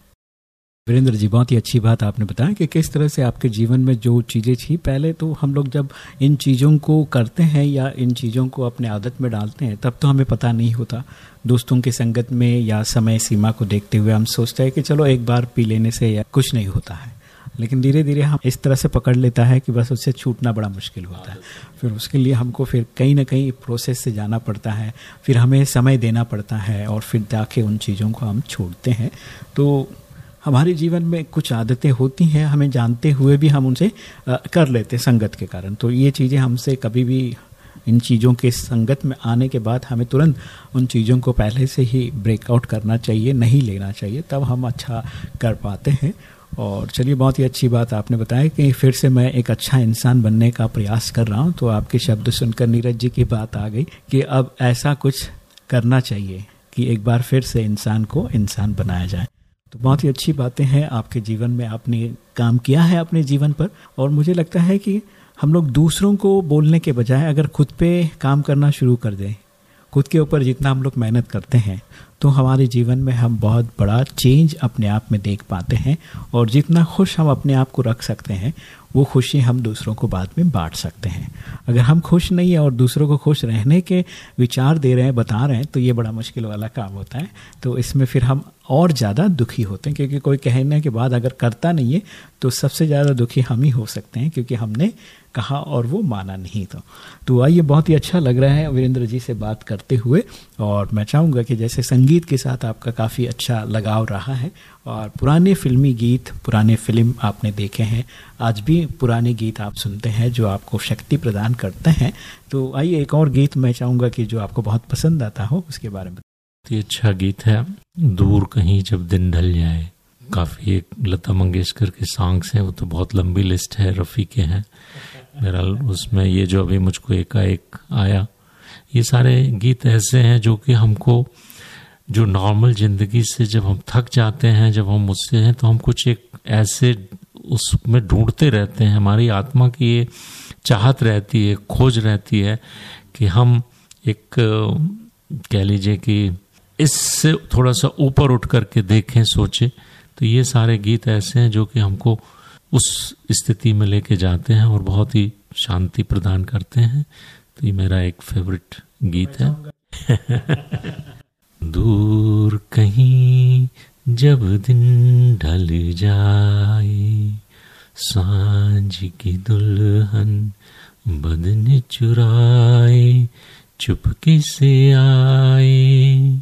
वीरेंद्र जी, बहुत ही अच्छी बात आपने बताया कि किस तरह से आपके जीवन में जो चीज़ें थी, पहले तो हम लोग जब इन चीज़ों को करते हैं या इन चीज़ों को अपने आदत में डालते हैं, तब तो हमें पता नहीं होता। दोस्तों की संगत में या समय सीमा को देखते हुए हम सोचते हैं कि चलो एक बार पी लेने से या कुछ नहीं होता है। लेकिन धीरे धीरे हम इस तरह से पकड़ लेता है कि बस उससे छूटना बड़ा मुश्किल होता है। फिर उसके लिए हमको फिर कहीं ना कहीं प्रोसेस से जाना पड़ता है, फिर हमें समय देना पड़ता है और फिर जाके उन चीज़ों को हम छोड़ते हैं। तो हमारे जीवन में कुछ आदतें होती हैं, हमें जानते हुए भी हम उनसे कर लेते संगत के कारण। तो ये चीज़ें हमसे कभी भी इन चीज़ों के संगत में आने के बाद हमें तुरंत उन चीज़ों को पहले से ही ब्रेकआउट करना चाहिए, नहीं लेना चाहिए, तब हम अच्छा कर पाते हैं। और चलिए, बहुत ही अच्छी बात आपने बताया कि फिर से मैं एक अच्छा इंसान बनने का प्रयास कर रहा हूँ। तो आपके शब्द सुनकर नीरज जी की बात आ गई कि अब ऐसा कुछ करना चाहिए कि एक बार फिर से इंसान को इंसान बनाया जाए। तो बहुत ही अच्छी बातें हैं, आपके जीवन में आपने काम किया है अपने जीवन पर और मुझे लगता है कि हम लोग दूसरों को बोलने के बजाय अगर खुद पे काम करना शुरू कर दें खुद के ऊपर जितना हम लोग मेहनत करते हैं तो हमारे जीवन में हम बहुत बड़ा चेंज अपने आप में देख पाते हैं और जितना खुश हम अपने आप को रख सकते हैं, वो खुशी हम दूसरों को बाद में बांट सकते हैं। अगर हम खुश नहीं है और दूसरों को खुश रहने के विचार दे रहे हैं, बता रहे हैं तो ये बड़ा मुश्किल वाला काम होता है। तो इसमें फिर हम और ज़्यादा दुखी होते हैं, क्योंकि कोई कहने के बाद अगर करता नहीं है तो सबसे ज़्यादा दुखी हम ही हो सकते हैं, क्योंकि हमने कहा और वो माना नहीं तो तो आइए, बहुत ही अच्छा लग रहा है वीरेंद्र जी से बात करते हुए और मैं चाहूँगा कि जैसे संगीत के साथ आपका काफ़ी अच्छा लगाव रहा है और पुराने फिल्मी गीत, पुराने फ़िल्म आपने देखे हैं। आज भी पुराने गीत आप सुनते हैं जो आपको शक्ति प्रदान करते हैं। तो आइए, एक और गीत मैं चाहूँगा कि जो आपको बहुत पसंद आता हो, उसके बारे में अच्छा गीत है। दूर कहीं जब दिन ढल जाए, काफ़ी एक लता मंगेशकर के सॉन्ग्स हैं, वो तो बहुत लंबी लिस्ट है, रफ़ी के हैं। मेरा उसमें ये जो अभी मुझको एकाएक आया, ये सारे गीत ऐसे हैं जो कि हमको, जो नॉर्मल ज़िंदगी से जब हम थक जाते हैं, जब हम उससे हैं तो हम कुछ एक ऐसे उसमें ढूंढते रहते हैं। हमारी आत्मा की ये चाहत रहती है, खोज रहती है कि हम एक, कह लीजिए कि इससे थोड़ा सा ऊपर उठ करके देखें, सोचें। तो ये सारे गीत ऐसे हैं जो कि हमको उस स्थिति में लेके जाते हैं और बहुत ही शांति प्रदान करते हैं। तो ये मेरा एक फेवरेट गीत है। दूर कहीं जब दिन ढल जाए, साँझ की दुल्हन बदन चुराए, चुपके से आए।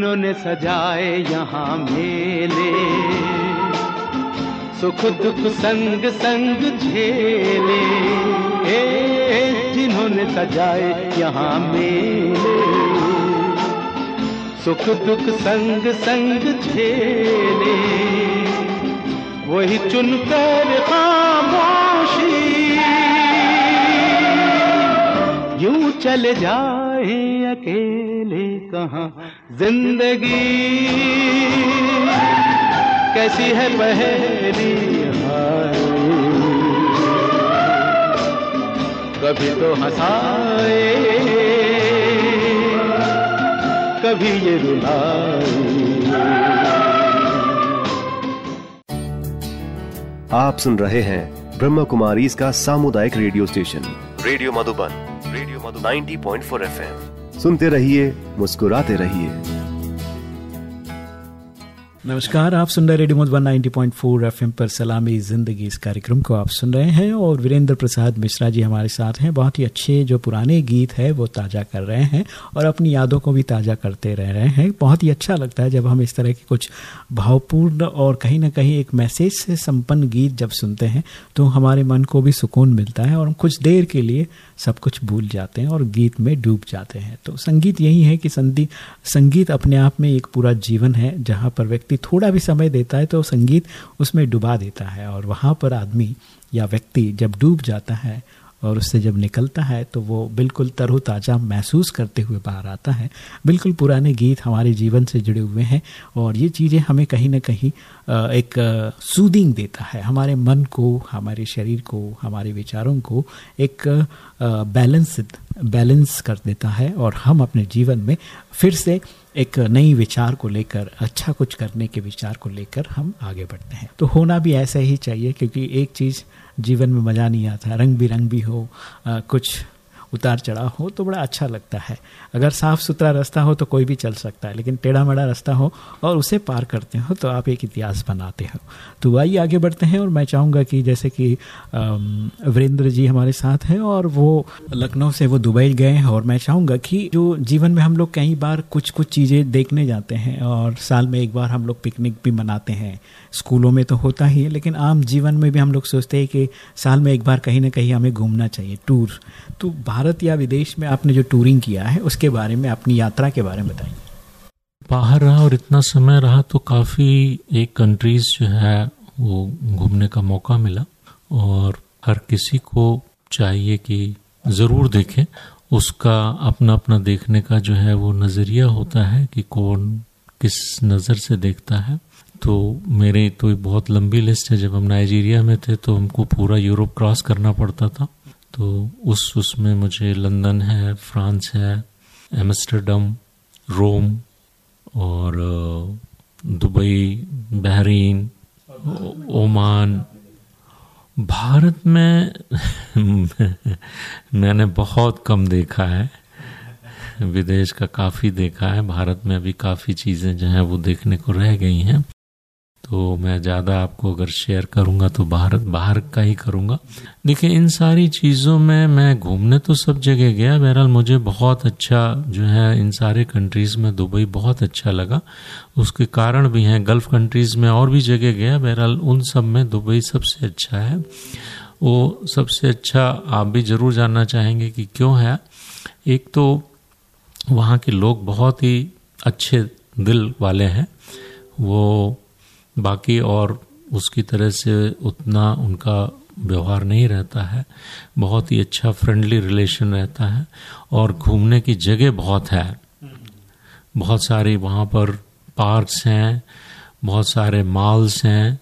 जिन्होंने सजाए यहाँ मेले। सुख दुख संग संग झेले। जिन्होंने सजाए यहाँ मेले। सुख दुख संग संग झेले। वही चुनकर खामोशी। यूँ चले जाए अकेले कहा ज़िंदगी? कैसी है पहेली कभी तो हंसाए, कभी ये रुलाए। आप सुन रहे हैं ब्रह्म कुमारी इसका सामुदायिक radio station, radio Madhuban, radio Madhu 90.4 FM. सुनते रहिए, मुस्कुराते रहिए। नमस्कार, आप सुन रहे रेडियो मधुबन 90.4 एफएम पर सलामी ज़िंदगी। इस कार्यक्रम को आप सुन रहे हैं और वीरेंद्र प्रसाद मिश्रा जी हमारे साथ हैं। बहुत ही अच्छे जो पुराने गीत है, वो ताज़ा कर रहे हैं और अपनी यादों को भी ताज़ा करते रह रहे हैं। बहुत ही अच्छा लगता है जब हम इस तरह के कुछ भावपूर्ण और कहीं ना कहीं एक मैसेज से संपन्न गीत जब सुनते हैं तो हमारे मन को भी सुकून मिलता है और हम कुछ देर के लिए सब कुछ भूल जाते हैं और गीत में डूब जाते हैं। तो संगीत यही है कि संगीत अपने आप में एक पूरा जीवन है, जहाँ पर व्यक्ति थोड़ा भी समय देता है तो संगीत उसमें डुबा देता है और वहाँ पर आदमी या व्यक्ति जब डूब जाता है और उससे जब निकलता है तो वो बिल्कुल तरोताज़ा महसूस करते हुए बाहर आता है। बिल्कुल पुराने गीत हमारे जीवन से जुड़े हुए हैं और ये चीज़ें हमें कहीं ना कहीं एक सूदिंग देता है। हमारे मन को, हमारे शरीर को, हमारे विचारों को एक बैलेंस बैलेंस कर देता है और हम अपने जीवन में फिर से एक नई विचार को लेकर अच्छा कुछ करने के विचार को लेकर हम आगे बढ़ते हैं। तो होना भी ऐसा ही चाहिए क्योंकि एक चीज़ जीवन में मज़ा नहीं आता रंग बिरंग भी हो कुछ उतार चढ़ाव हो तो बड़ा अच्छा लगता है। अगर साफ़ सुथरा रास्ता हो तो कोई भी चल सकता है, लेकिन टेढ़ा मेढ़ा रास्ता हो और उसे पार करते हो तो आप एक इतिहास बनाते हो। तो आइए आगे बढ़ते हैं और मैं चाहूँगा कि जैसे कि वीरेंद्र जी हमारे साथ हैं और वो लखनऊ से वो दुबई गए हैं और मैं चाहूँगा कि जो जीवन में हम लोग कई बार कुछ कुछ चीज़ें देखने जाते हैं और साल में एक बार हम लोग पिकनिक भी मनाते हैं। स्कूलों में तो होता ही है, लेकिन आम जीवन में भी हम लोग सोचते हैं कि साल में एक बार कहीं ना कहीं हमें घूमना चाहिए, टूर। तो भारत या विदेश में आपने जो टूरिंग किया है, उसके बारे में अपनी यात्रा के बारे में बताइए। बाहर रहा और इतना समय रहा तो काफ़ी एक कंट्रीज़ जो है, वो घूमने का मौका मिला। और हर किसी को चाहिए कि ज़रूर देखें। उसका अपना अपना देखने का जो है, वो नज़रिया होता है कि कौन किस नज़र से देखता है। तो मेरी तो बहुत लंबी लिस्ट है। जब हम नाइजीरिया में थे तो हमको पूरा यूरोप क्रॉस करना पड़ता था। तो उस, उसमें मुझे लंदन है, फ्रांस है, एम्स्टरडम, रोम और दुबई, बहरीन, ओमान। भारत में मैंने बहुत कम देखा है। विदेश का काफ़ी देखा है। भारत में अभी काफ़ी चीज़ें जो हैं वो देखने को रह गई हैं। तो मैं ज़्यादा आपको अगर शेयर करूँगा तो भारत बाहर का ही करूँगा। देखिए, इन सारी चीज़ों में मैं घूमने तो सब जगह गया। बहरहाल मुझे बहुत अच्छा जो है, इन सारे कंट्रीज़ में दुबई बहुत अच्छा लगा। उसके कारण भी हैं गल्फ़ कंट्रीज़ में और भी जगह गया। बहरहाल उन सब में दुबई सबसे अच्छा है। वो सबसे अच्छा आप भी ज़रूर जानना चाहेंगे कि क्यों है। एक तो वहाँ के लोग बहुत ही अच्छे दिल वाले हैं। वो बाकी और उसकी तरह से उतना उनका व्यवहार नहीं रहता है। बहुत ही अच्छा फ्रेंडली रिलेशन रहता है और घूमने की जगह बहुत है। बहुत सारी वहाँ पर पार्क्स हैं, बहुत सारे मॉल्स हैं,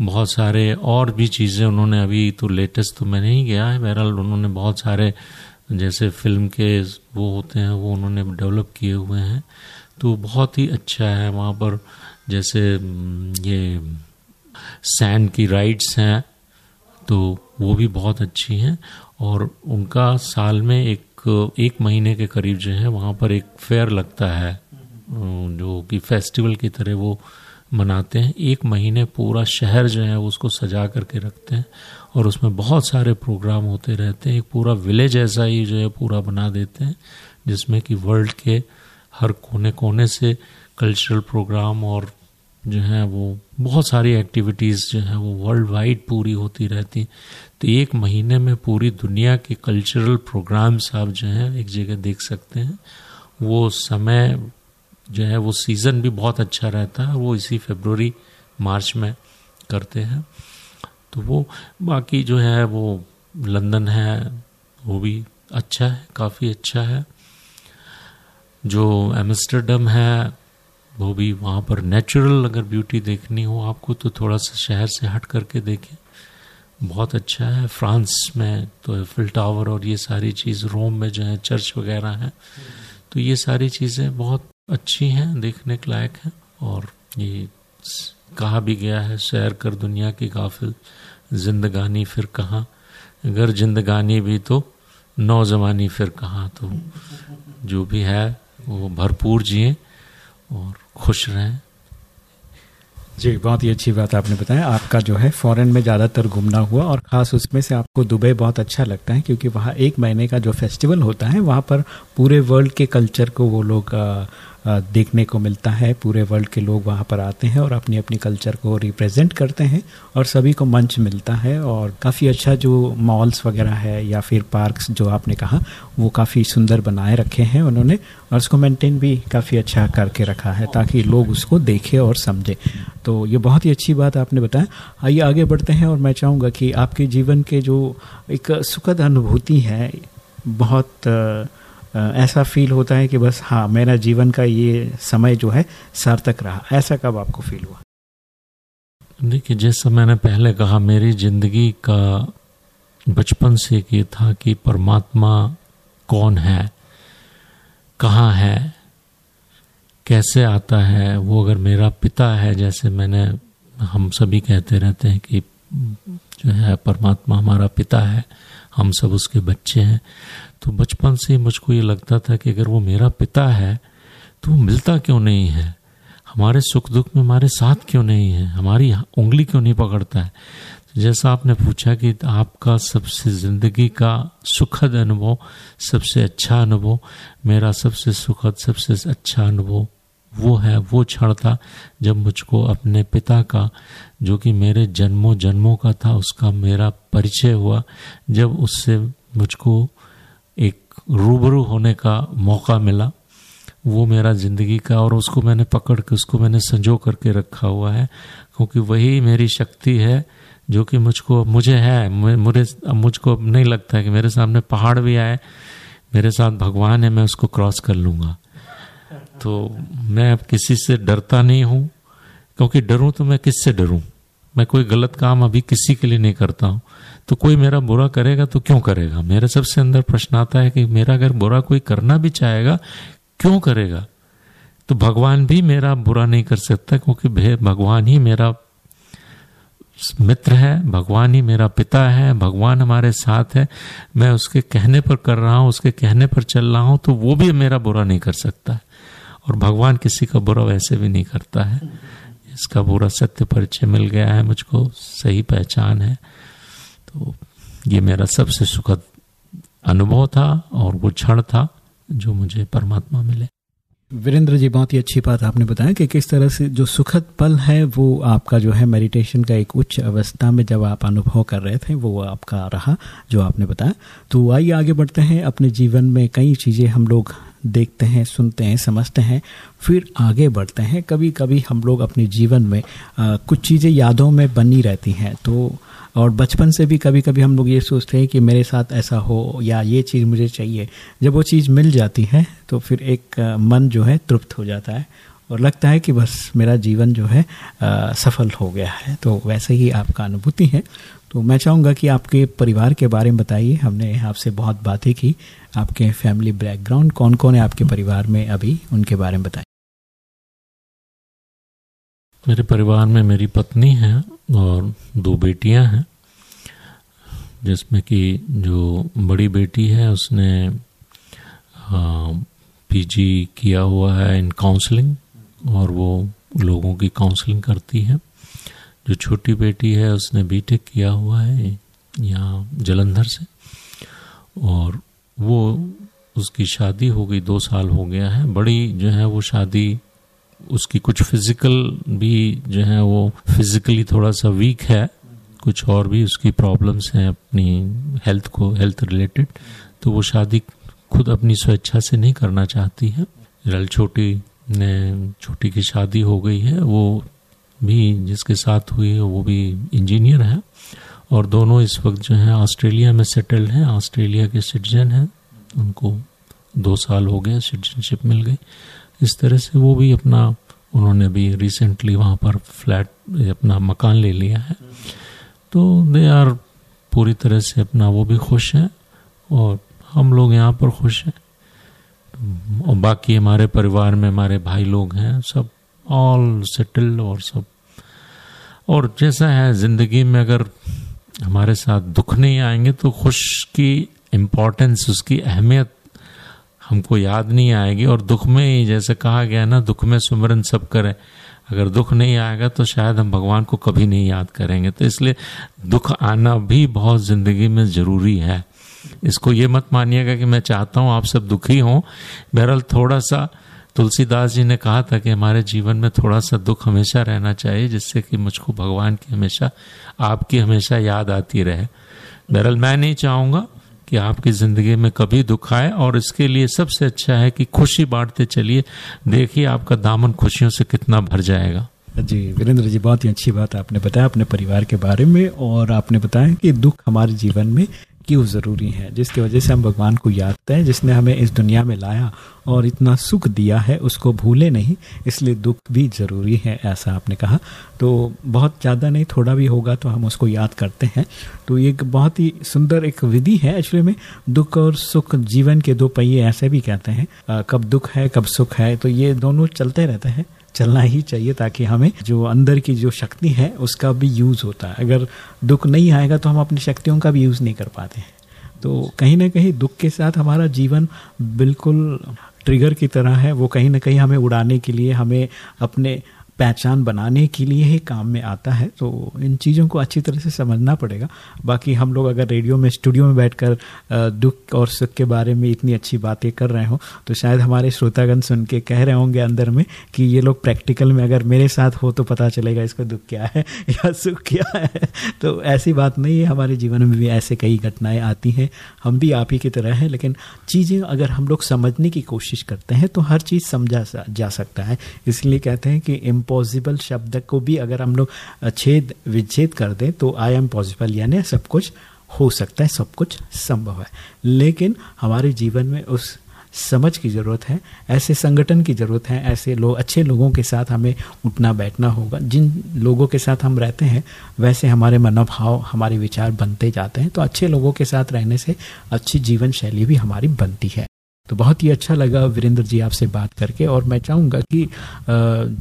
बहुत सारे और भी चीज़ें उन्होंने अभी तो लेटेस्ट तो मैं नहीं गया है। बहरहाल उन्होंने बहुत सारे जैसे फ़िल्म के वो होते हैं, वो उन्होंने डेवलप किए हुए हैं। तो बहुत ही अच्छा है वहाँ पर जैसे ये सैंड की राइड्स हैं तो वो भी बहुत अच्छी हैं और उनका साल में एक एक महीने के करीब जो है, वहाँ पर एक फेयर लगता है जो कि फेस्टिवल की तरह वो मनाते हैं। एक महीने पूरा शहर जो है, उसको सजा करके रखते हैं और उसमें बहुत सारे प्रोग्राम होते रहते हैं। एक पूरा विलेज ऐसा ही जो है, पूरा बना देते हैं, जिसमें कि वर्ल्ड के हर कोने कोने से कल्चरल प्रोग्राम और जो है वो बहुत सारी एक्टिविटीज़ जो है वो वर्ल्ड वाइड पूरी होती रहती तो एक महीने में पूरी दुनिया के कल्चरल प्रोग्राम्स आप जो हैं एक जगह देख सकते हैं। वो समय जो है वो सीज़न भी बहुत अच्छा रहता है वो इसी फेबररी मार्च में करते हैं। तो वो बाकी जो है वो लंदन है, वो भी अच्छा है, काफ़ी अच्छा है। जो एम्स्टरडम है वो भी वहाँ पर नेचुरल अगर ब्यूटी देखनी हो, आपको तो थोड़ा सा शहर से हट करके देखें। बहुत अच्छा है, फ्रांस में तो एफिल टावर और ये सारी चीज़, रोम में जो है चर्च वगैरह है। तो ये सारी चीज़ें बहुत अच्छी हैं, देखने के लायक हैं और ये कहा भी गया है, सैर कर दुनिया की गाफिल, जिंदगानी फिर कहाँ? अगर जिंदगानी भी तो नौजवानी फिर कहाँ? तो जो भी है, वो भरपूर जिए और खुश रहें। जी, बहुत ही अच्छी बात आपने बताया आपका जो है फॉरेन में ज़्यादातर घूमना हुआ और ख़ास उसमें से आपको दुबई बहुत अच्छा लगता है क्योंकि वहाँ एक महीने का जो फेस्टिवल होता है, वहाँ पर पूरे वर्ल्ड के कल्चर को वो लोग देखने को मिलता है। पूरे वर्ल्ड के लोग वहाँ पर आते हैं और अपनी अपनी कल्चर को रिप्रेजेंट करते हैं और सभी को मंच मिलता है और काफ़ी अच्छा जो मॉल्स वगैरह है या फिर पार्क्स जो आपने कहा, वो काफ़ी सुंदर बनाए रखे हैं उन्होंने और उसको मेंटेन भी काफ़ी अच्छा करके रखा है ताकि लोग उसको देखें और समझें। तो ये बहुत ही अच्छी बात आपने बताया। आइए आगे बढ़ते हैं और मैं चाहूँगा कि आपके जीवन के जो एक सुखद अनुभूति है, बहुत ऐसा फील होता है कि बस हाँ मेरा जीवन का ये समय जो है, सार्थक रहा। ऐसा कब आपको फील हुआ? देखिए, जैसा मैंने पहले कहा, मेरी ज़िंदगी का बचपन से ये था कि परमात्मा कौन है, कहाँ है, कैसे आता है, वो अगर मेरा पिता है, जैसे मैंने, हम सभी कहते रहते हैं कि, जो है, परमात्मा हमारा पिता है, हम सब उसके बच्चे हैं। तो बचपन से मुझको ये लगता था कि अगर वो मेरा पिता है तो वो मिलता क्यों नहीं है? हमारे सुख दुख में हमारे साथ क्यों नहीं है? हमारी उंगली क्यों नहीं पकड़ता है? तो जैसा आपने पूछा कि आपका सबसे ज़िंदगी का सुखद अनुभव, सबसे अच्छा अनुभव, मेरा सबसे सुखद, सबसे अच्छा अनुभव वो है, वो क्षण था जब मुझको अपने पिता का, जो कि मेरे जन्मों जन्मों का था, उसका मेरा परिचय हुआ, जब उससे मुझको रूबरू होने का मौका मिला। वो मेरा ज़िंदगी का और उसको मैंने पकड़ के, उसको मैंने संजो करके रखा हुआ है, क्योंकि वही मेरी शक्ति है जो कि मुझको, मुझे है। मुझे, मुझको नहीं लगता है कि मेरे सामने पहाड़ भी आए, मेरे साथ भगवान है, मैं उसको क्रॉस कर लूँगा। तो मैं अब किसी से डरता नहीं हूँ, क्योंकि डरूं तो मैं किससे डरूं? मैं कोई गलत काम अभी किसी के लिए नहीं करता हूँ। तो कोई मेरा बुरा करेगा तो क्यों करेगा? मेरे सबसे अंदर प्रश्न आता है कि मेरा अगर बुरा कोई करना भी चाहेगा, क्यों करेगा? तो भगवान भी मेरा बुरा नहीं कर सकता क्योंकि भगवान ही मेरा मित्र है, भगवान ही मेरा पिता है, भगवान हमारे साथ है। मैं उसके कहने पर कर रहा हूँ, उसके कहने पर चल रहा हूँ तो वो भी मेरा बुरा नहीं कर सकता। और भगवान किसी का बुरा वैसे भी नहीं करता है। इसका पूरा सत्य परिचय मिल गया है, मुझको सही पहचान है। तो ये मेरा सबसे सुखद अनुभव था और वो क्षण था जो मुझे परमात्मा मिले। वीरेंद्र जी, बहुत ही अच्छी बात आपने बताया कि किस तरह से जो सुखद पल है, वो आपका जो है मेडिटेशन का एक उच्च अवस्था में जब आप अनुभव कर रहे थे, वो आपका रहा, जो आपने बताया। तो आइए आगे बढ़ते हैं। अपने जीवन में कई चीज़ें हम लोग देखते हैं सुनते हैं समझते हैं फिर आगे बढ़ते हैं। कभी कभी हम लोग अपने जीवन में आ, कुछ चीज़ें यादों में बनी रहती हैं। तो और बचपन से भी कभी कभी हम लोग ये सोचते हैं कि मेरे साथ ऐसा हो या ये चीज़ मुझे चाहिए। जब वो चीज़ मिल जाती है तो फिर एक मन जो है तृप्त हो जाता है। और लगता है कि बस मेरा जीवन जो है आ, सफल हो गया है। तो वैसे ही आपका अनुभूति है। तो मैं चाहूँगा कि आपके परिवार के बारे में बताइए। हमने आपसे बहुत बातें की। आपके फैमिली बैकग्राउंड कौन कौन है आपके परिवार में अभी? उनके बारे में बताइए। मेरे परिवार में मेरी पत्नी है और दो बेटियाँ हैं, जिसमें कि जो बड़ी बेटी है, उसने पीजी किया हुआ है इन काउंसलिंग और वो लोगों की काउंसलिंग करती है। जो छोटी बेटी है, उसने बीटेक किया हुआ है, यहाँ जलंधर से। और वो, उसकी शादी हो गई, दो साल हो गया है। बड़ी जो है, वो शादी, उसकी कुछ फ़िज़िकल भी जो है, वो फिजिकली थोड़ा सा वीक है। कुछ और भी उसकी प्रॉब्लम्स हैं अपनी हेल्थ को हेल्थ रिलेटेड तो वो शादी खुद अपनी स्वेच्छा से नहीं करना चाहती है। रल छोटी ने, छोटी की शादी हो गई है, वो भी जिसके साथ हुई है, वो भी इंजीनियर है। और दोनों इस वक्त जो है, ऑस्ट्रेलिया में सेटल्ड हैं। ऑस्ट्रेलिया के सिटीजन हैं। उनको दो साल हो गए, सिटीजनशिप मिल गई। इस तरह से वो भी अपना, उन्होंने भी रिसेंटली वहाँ पर फ्लैट, अपना मकान ले लिया है। तो दे आर पूरी तरह से अपना, वो भी खुश हैं। और हम लोग यहाँ पर खुश हैं। और बाकी हमारे परिवार में हमारे भाई लोग हैं, सब ऑल सेटल्ड और सब। और जैसा है, ज़िंदगी में अगर हमारे साथ दुख नहीं आएँगे तो खुश की इम्पोर्टेंस उसकी अहमियत हमको याद नहीं आएगी। और दुख में ही, जैसे कहा गया ना, दुख में सुमरन सब करे। अगर दुख नहीं आएगा तो शायद हम भगवान को कभी नहीं याद करेंगे। तो इसलिए दुख आना भी बहुत ज़िंदगी में ज़रूरी है। इसको ये मत मानिएगा कि मैं चाहता हूँ आप सब दुखी हों। बहरहाल थोड़ा सा तुलसीदास जी ने कहा था कि हमारे जीवन में थोड़ा सा दुख हमेशा रहना चाहिए, जिससे कि मुझको भगवान की हमेशा, आपकी हमेशा याद आती रहे। बहरहाल, मैं नहीं चाहूँगा कि आपकी ज़िंदगी में कभी दुख आए, और इसके लिए सबसे अच्छा है कि खुशी बांटते चलिए। देखिए आपका दामन खुशियों से कितना भर जाएगा। जी, वीरेंद्र जी, बहुत ही अच्छी बात आपने बताया अपने परिवार के बारे में, और आपने बताया कि दुख हमारे जीवन में क्यों ज़रूरी है? जिसकी वजह से हम भगवान को याद करें, जिसने हमें इस दुनिया में लाया और इतना सुख दिया है, उसको भूले नहीं, इसलिए दुख भी ज़रूरी है, ऐसा आपने कहा। तो बहुत ज़्यादा नहीं, थोड़ा भी होगा तो हम उसको याद करते हैं। तो ये एक बहुत ही सुंदर एक विधि है एक्चुअली में, दुख और सुख जीवन के दो पहिए ऐसे भी कहते हैं। कब दुख है, कब सुख है तो ये दोनों चलते रहते हैं। चलना ही चाहिए ताकि हमें जो अंदर की जो शक्ति है, उसका भी यूज़ होता है। अगर दुख नहीं आएगा तो हम अपनी शक्तियों का भी यूज़ नहीं कर पाते हैं। तो कहीं ना कहीं दुख के साथ हमारा जीवन बिल्कुल ट्रिगर की तरह है। वो कहीं ना कहीं हमें उड़ाने के लिए, हमें अपने पहचान बनाने के लिए ही काम में आता है तो इन चीज़ों को अच्छी तरह से समझना पड़ेगा। बाकी हम लोग अगर रेडियो में, स्टूडियो में बैठकर दुख और सुख के बारे में इतनी अच्छी बातें कर रहे हो तो शायद हमारे श्रोतागण सुन के कह रहे होंगे अंदर में कि ये लोग प्रैक्टिकल में अगर मेरे साथ हो तो पता चलेगा इसका दुख क्या है या सुख क्या है। तो ऐसी बात नहीं है, हमारे जीवन में भी ऐसे कई घटनाएँ आती हैं। हम भी आप ही की तरह हैं, लेकिन चीज़ें अगर हम लोग समझने की कोशिश करते हैं तो हर चीज़ समझा जा सकता है। इसलिए कहते हैं कि इम्पॉसिबल शब्द को भी अगर हम लोग छेद, विच्छेद कर दें तो आई एम पॉसिबल यानी सब कुछ हो सकता है, सब कुछ संभव है। लेकिन हमारे जीवन में उस समझ की ज़रूरत है, ऐसे संगठन की ज़रूरत है, ऐसे लोग अच्छे लोगों के साथ हमें उठना बैठना होगा। जिन लोगों के साथ हम रहते हैं, वैसे हमारे मनोभाव, हमारे विचार बनते जाते हैं तो अच्छे लोगों के साथ रहने से अच्छी जीवन शैली भी हमारी बनती है। तो बहुत ही अच्छा लगा वीरेंद्र जी आपसे बात करके। और मैं चाहूँगा कि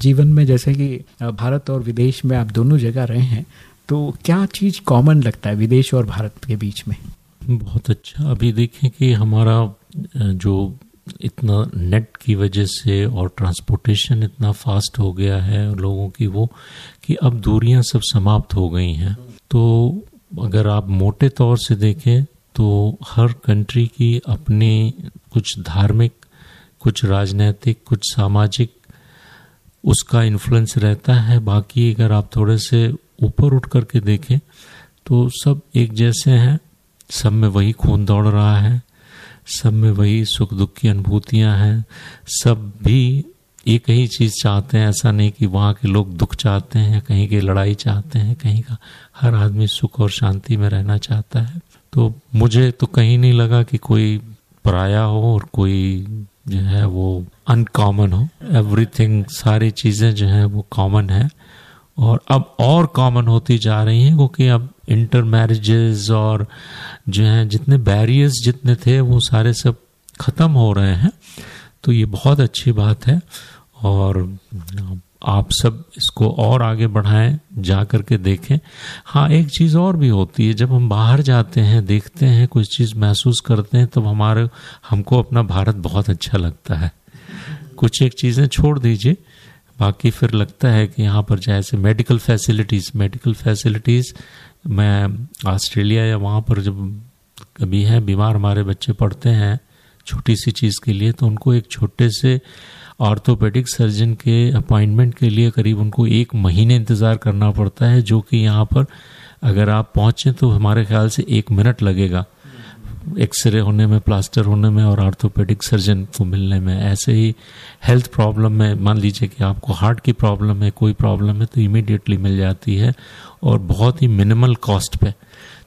जीवन में जैसे कि भारत और विदेश में आप दोनों जगह रहे हैं तो क्या चीज़ कॉमन लगता है विदेश और भारत के बीच में? बहुत अच्छा। अभी देखें कि हमारा जो इतना नेट की वजह से और ट्रांसपोर्टेशन इतना फास्ट हो गया है लोगों की वो, कि अब दूरियाँ सब समाप्त हो गई हैं। तो अगर आप मोटे तौर से देखें तो हर कंट्री की अपनी कुछ धार्मिक, कुछ राजनैतिक, कुछ सामाजिक, उसका इन्फ्लुएंस रहता है। बाकी अगर आप थोड़े से ऊपर उठ करके देखें तो सब एक जैसे हैं। सब में वही खून दौड़ रहा है। सब में वही सुख दुख की अनुभूतियाँ हैं। सब भी एक ही चीज़ चाहते हैं। ऐसा नहीं कि वहाँ के लोग दुख चाहते हैं, कहीं की लड़ाई चाहते हैं, कहीं का हर आदमी सुख और शांति में रहना चाहता है। तो मुझे तो कहीं नहीं लगा कि कोई पराया हो और कोई जो है वो अनकॉमन हो। एवरीथिंग सारी चीज़ें जो हैं वो कॉमन है। और अब और कॉमन होती जा रही हैं क्योंकि अब इंटर मैरिजेस और जो है जितने बैरियर्स जितने थे वो सारे सब ख़त्म हो रहे हैं। तो ये बहुत अच्छी बात है और आप सब इसको और आगे बढ़ाएँ जा करके देखें। हाँ एक चीज़ और भी होती है, जब हम बाहर जाते हैं, देखते हैं कुछ चीज़ महसूस करते हैं, तब तो हमारे, हमको अपना भारत बहुत अच्छा लगता है। कुछ एक चीज़ें छोड़ दीजिए, बाकी फिर लगता है कि यहाँ पर जैसे मेडिकल फैसिलिटीज़ मेडिकल फैसिलिटीज़ मैं ऑस्ट्रेलिया या वहाँ पर जब कभी है, बीमार हमारे बच्चे पढ़ते हैं, छोटी सी चीज़ के लिए तो उनको एक छोटे से ऑर्थोपेडिक सर्जन के अपॉइंटमेंट के लिए करीब उनको एक महीने इंतज़ार करना पड़ता है, जो कि यहाँ पर अगर आप पहुँचें तो हमारे ख्याल से एक मिनट लगेगा। एक्सरे होने में प्लास्टर होने में और आर्थोपेडिक सर्जन को मिलने में। ऐसे ही हेल्थ प्रॉब्लम में, मान लीजिए कि आपको हार्ट की प्रॉब्लम है, कोई प्रॉब्लम है तो इमीडिएटली मिल जाती है और बहुत ही मिनिमल कॉस्ट पे।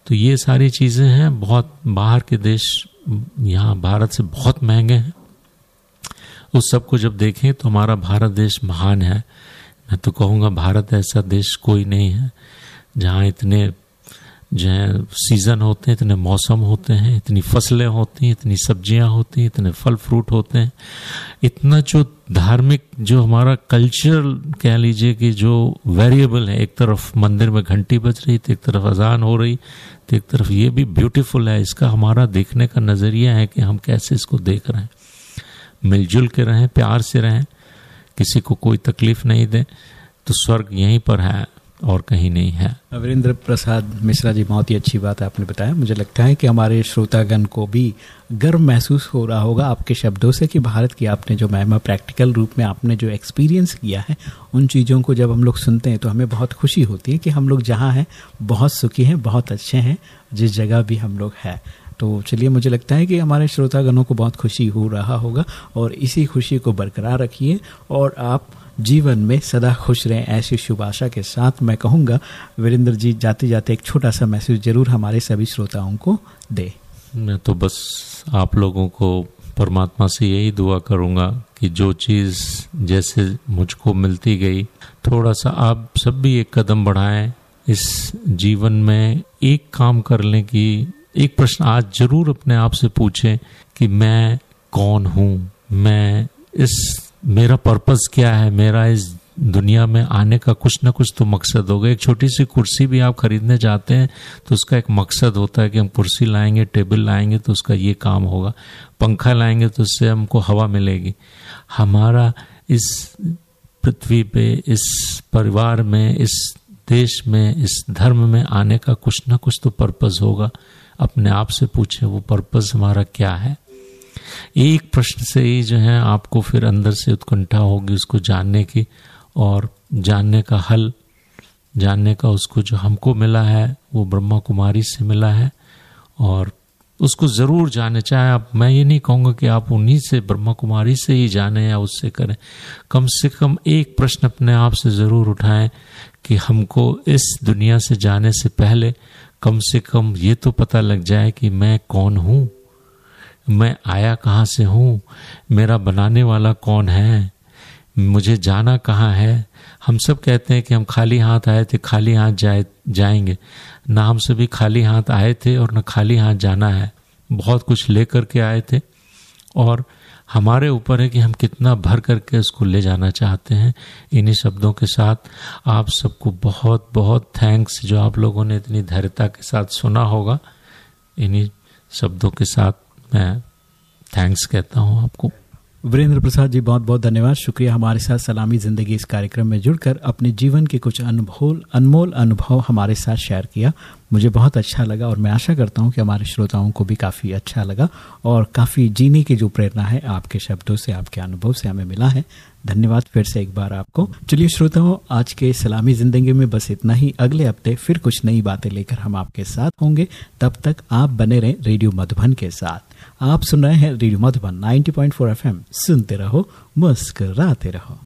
तो ये सारी चीज़ें हैं, बहुत बाहर के देश, यहाँ भारत से बहुत महँगे हैं। उस सबको जब देखें तो हमारा भारत देश महान है। मैं तो कहूँगा भारत ऐसा देश कोई नहीं है, जहाँ इतने जो है सीज़न होते हैं, इतने मौसम होते हैं, इतनी फ़सलें होती हैं, इतनी सब्ज़ियाँ होती हैं, इतने फल फ्रूट होते हैं। इतना जो धार्मिक, जो हमारा कल्चर कह लीजिए कि जो वेरिएबल है, एक तरफ़ मंदिर में घंटी बज रही तो एक तरफ़ अजान हो रही तो एक तरफ़ ये भी ब्यूटीफुल है, इसका हमारा देखने का नज़रिया है कि हम कैसे इसको देख रहे हैं। मिलजुल के रहें, प्यार से रहें, किसी को कोई तकलीफ़ नहीं दें तो स्वर्ग यहीं पर है और कहीं नहीं है। वीरेंद्र प्रसाद मिश्रा जी, बहुत ही अच्छी बात आपने बताया। मुझे लगता है कि हमारे श्रोतागण को भी गर्व महसूस हो रहा होगा आपके शब्दों से कि भारत की आपने जो महिमा, प्रैक्टिकल रूप में आपने जो एक्सपीरियंस किया है, उन चीज़ों को जब हम लोग सुनते हैं तो हमें बहुत खुशी होती है कि हम लोग जहाँ हैं, बहुत सुखी हैं, बहुत अच्छे हैं, जिस जगह भी हम लोग हैं। तो चलिए, मुझे लगता है कि हमारे श्रोतागणों को बहुत खुशी हो रहा होगा और इसी खुशी को बरकरार रखिए और आप जीवन में सदा खुश रहें, ऐसी शुभ आशा के साथ मैं कहूँगा, वीरेंद्र जी जाते जाते एक छोटा सा मैसेज ज़रूर हमारे सभी श्रोताओं को दे। मैं तो बस आप लोगों को परमात्मा से यही दुआ करूँगा कि जो चीज़ जैसे मुझको मिलती गई, थोड़ा सा आप सब भी एक कदम बढ़ाएँ, इस जीवन में एक काम कर लें कि एक प्रश्न आज ज़रूर अपने आप से पूछें कि मैं कौन हूँ? मैं इस, मेरा पर्पस क्या है? मेरा इस दुनिया में आने का कुछ ना कुछ तो मकसद होगा। एक छोटी सी कुर्सी भी आप खरीदने जाते हैं तो उसका एक मकसद होता है कि हम कुर्सी लाएँगे, टेबल लाएँगे तो उसका ये काम होगा। पंखा लाएँगे तो उससे हमको हवा मिलेगी। हमारा इस पृथ्वी पे, इस परिवार में, इस देश में, इस धर्म में आने का कुछ ना कुछ तो पर्पज होगा। अपने आप से पूछे, वो पर्पज हमारा क्या है? एक प्रश्न से ही जो है, आपको फिर अंदर से उत्कंठा होगी उसको जानने की और जानने का हल, जानने का उसको जो हमको मिला है, वो ब्रह्मा कुमारी से मिला है और उसको ज़रूर जाने। चाहे आप, मैं ये नहीं कहूँगा कि आप उन्हीं से, ब्रह्मा कुमारी से ही जाने या उससे करें। कम से कम एक प्रश्न अपने आप से ज़रूर उठाएँ कि हमको इस दुनिया से जाने से पहले कम से कम ये तो पता लग जाए कि मैं कौन हूँ। मैं आया कहाँ से हूँ? मेरा बनाने वाला कौन है? मुझे जाना कहाँ है? हम सब कहते हैं कि हम खाली हाथ आए थे, खाली हाथ जाए, जाएँगे। ना हम सभी खाली हाथ आए थे और ना खाली हाथ जाना है। बहुत कुछ लेकर के आए थे। और हमारे ऊपर है कि हम कितना भर करके उसको ले जाना चाहते हैं। इन्हीं शब्दों के साथ आप सबको बहुत बहुत थैंक्स जो आप लोगों ने इतनी धैर्यता के साथ सुना होगा। इन्हीं शब्दों के साथ मैं थैंक्स कहता हूँ आपको। वीरेंद्र प्रसाद जी बहुत बहुत धन्यवाद। शुक्रिया हमारे साथ सलामी ज़िंदगी इस कार्यक्रम में जुड़कर। अपने जीवन के कुछ अनुभव अनमोल अनुभव हमारे साथ शेयर किया। मुझे बहुत अच्छा लगा और मैं आशा करता हूँ कि हमारे श्रोताओं को भी काफ़ी अच्छा लगा और काफ़ी जीने की जो प्रेरणा है आपके शब्दों से, आपके अनुभव से हमें मिला है। धन्यवाद फिर से एक बार आपको। चलिए श्रोताओं, आज के सलामी ज़िंदगी में बस इतना ही। अगले हफ़्ते फिर कुछ नई बातें लेकर हम आपके साथ होंगे। तब तक आप बने रहें रेडियो मधुबन के साथ। आप सुन रहे हैं रेडियो मधुबन 90.4 एफएम। सुनते रहो, मुस्कराते रहो।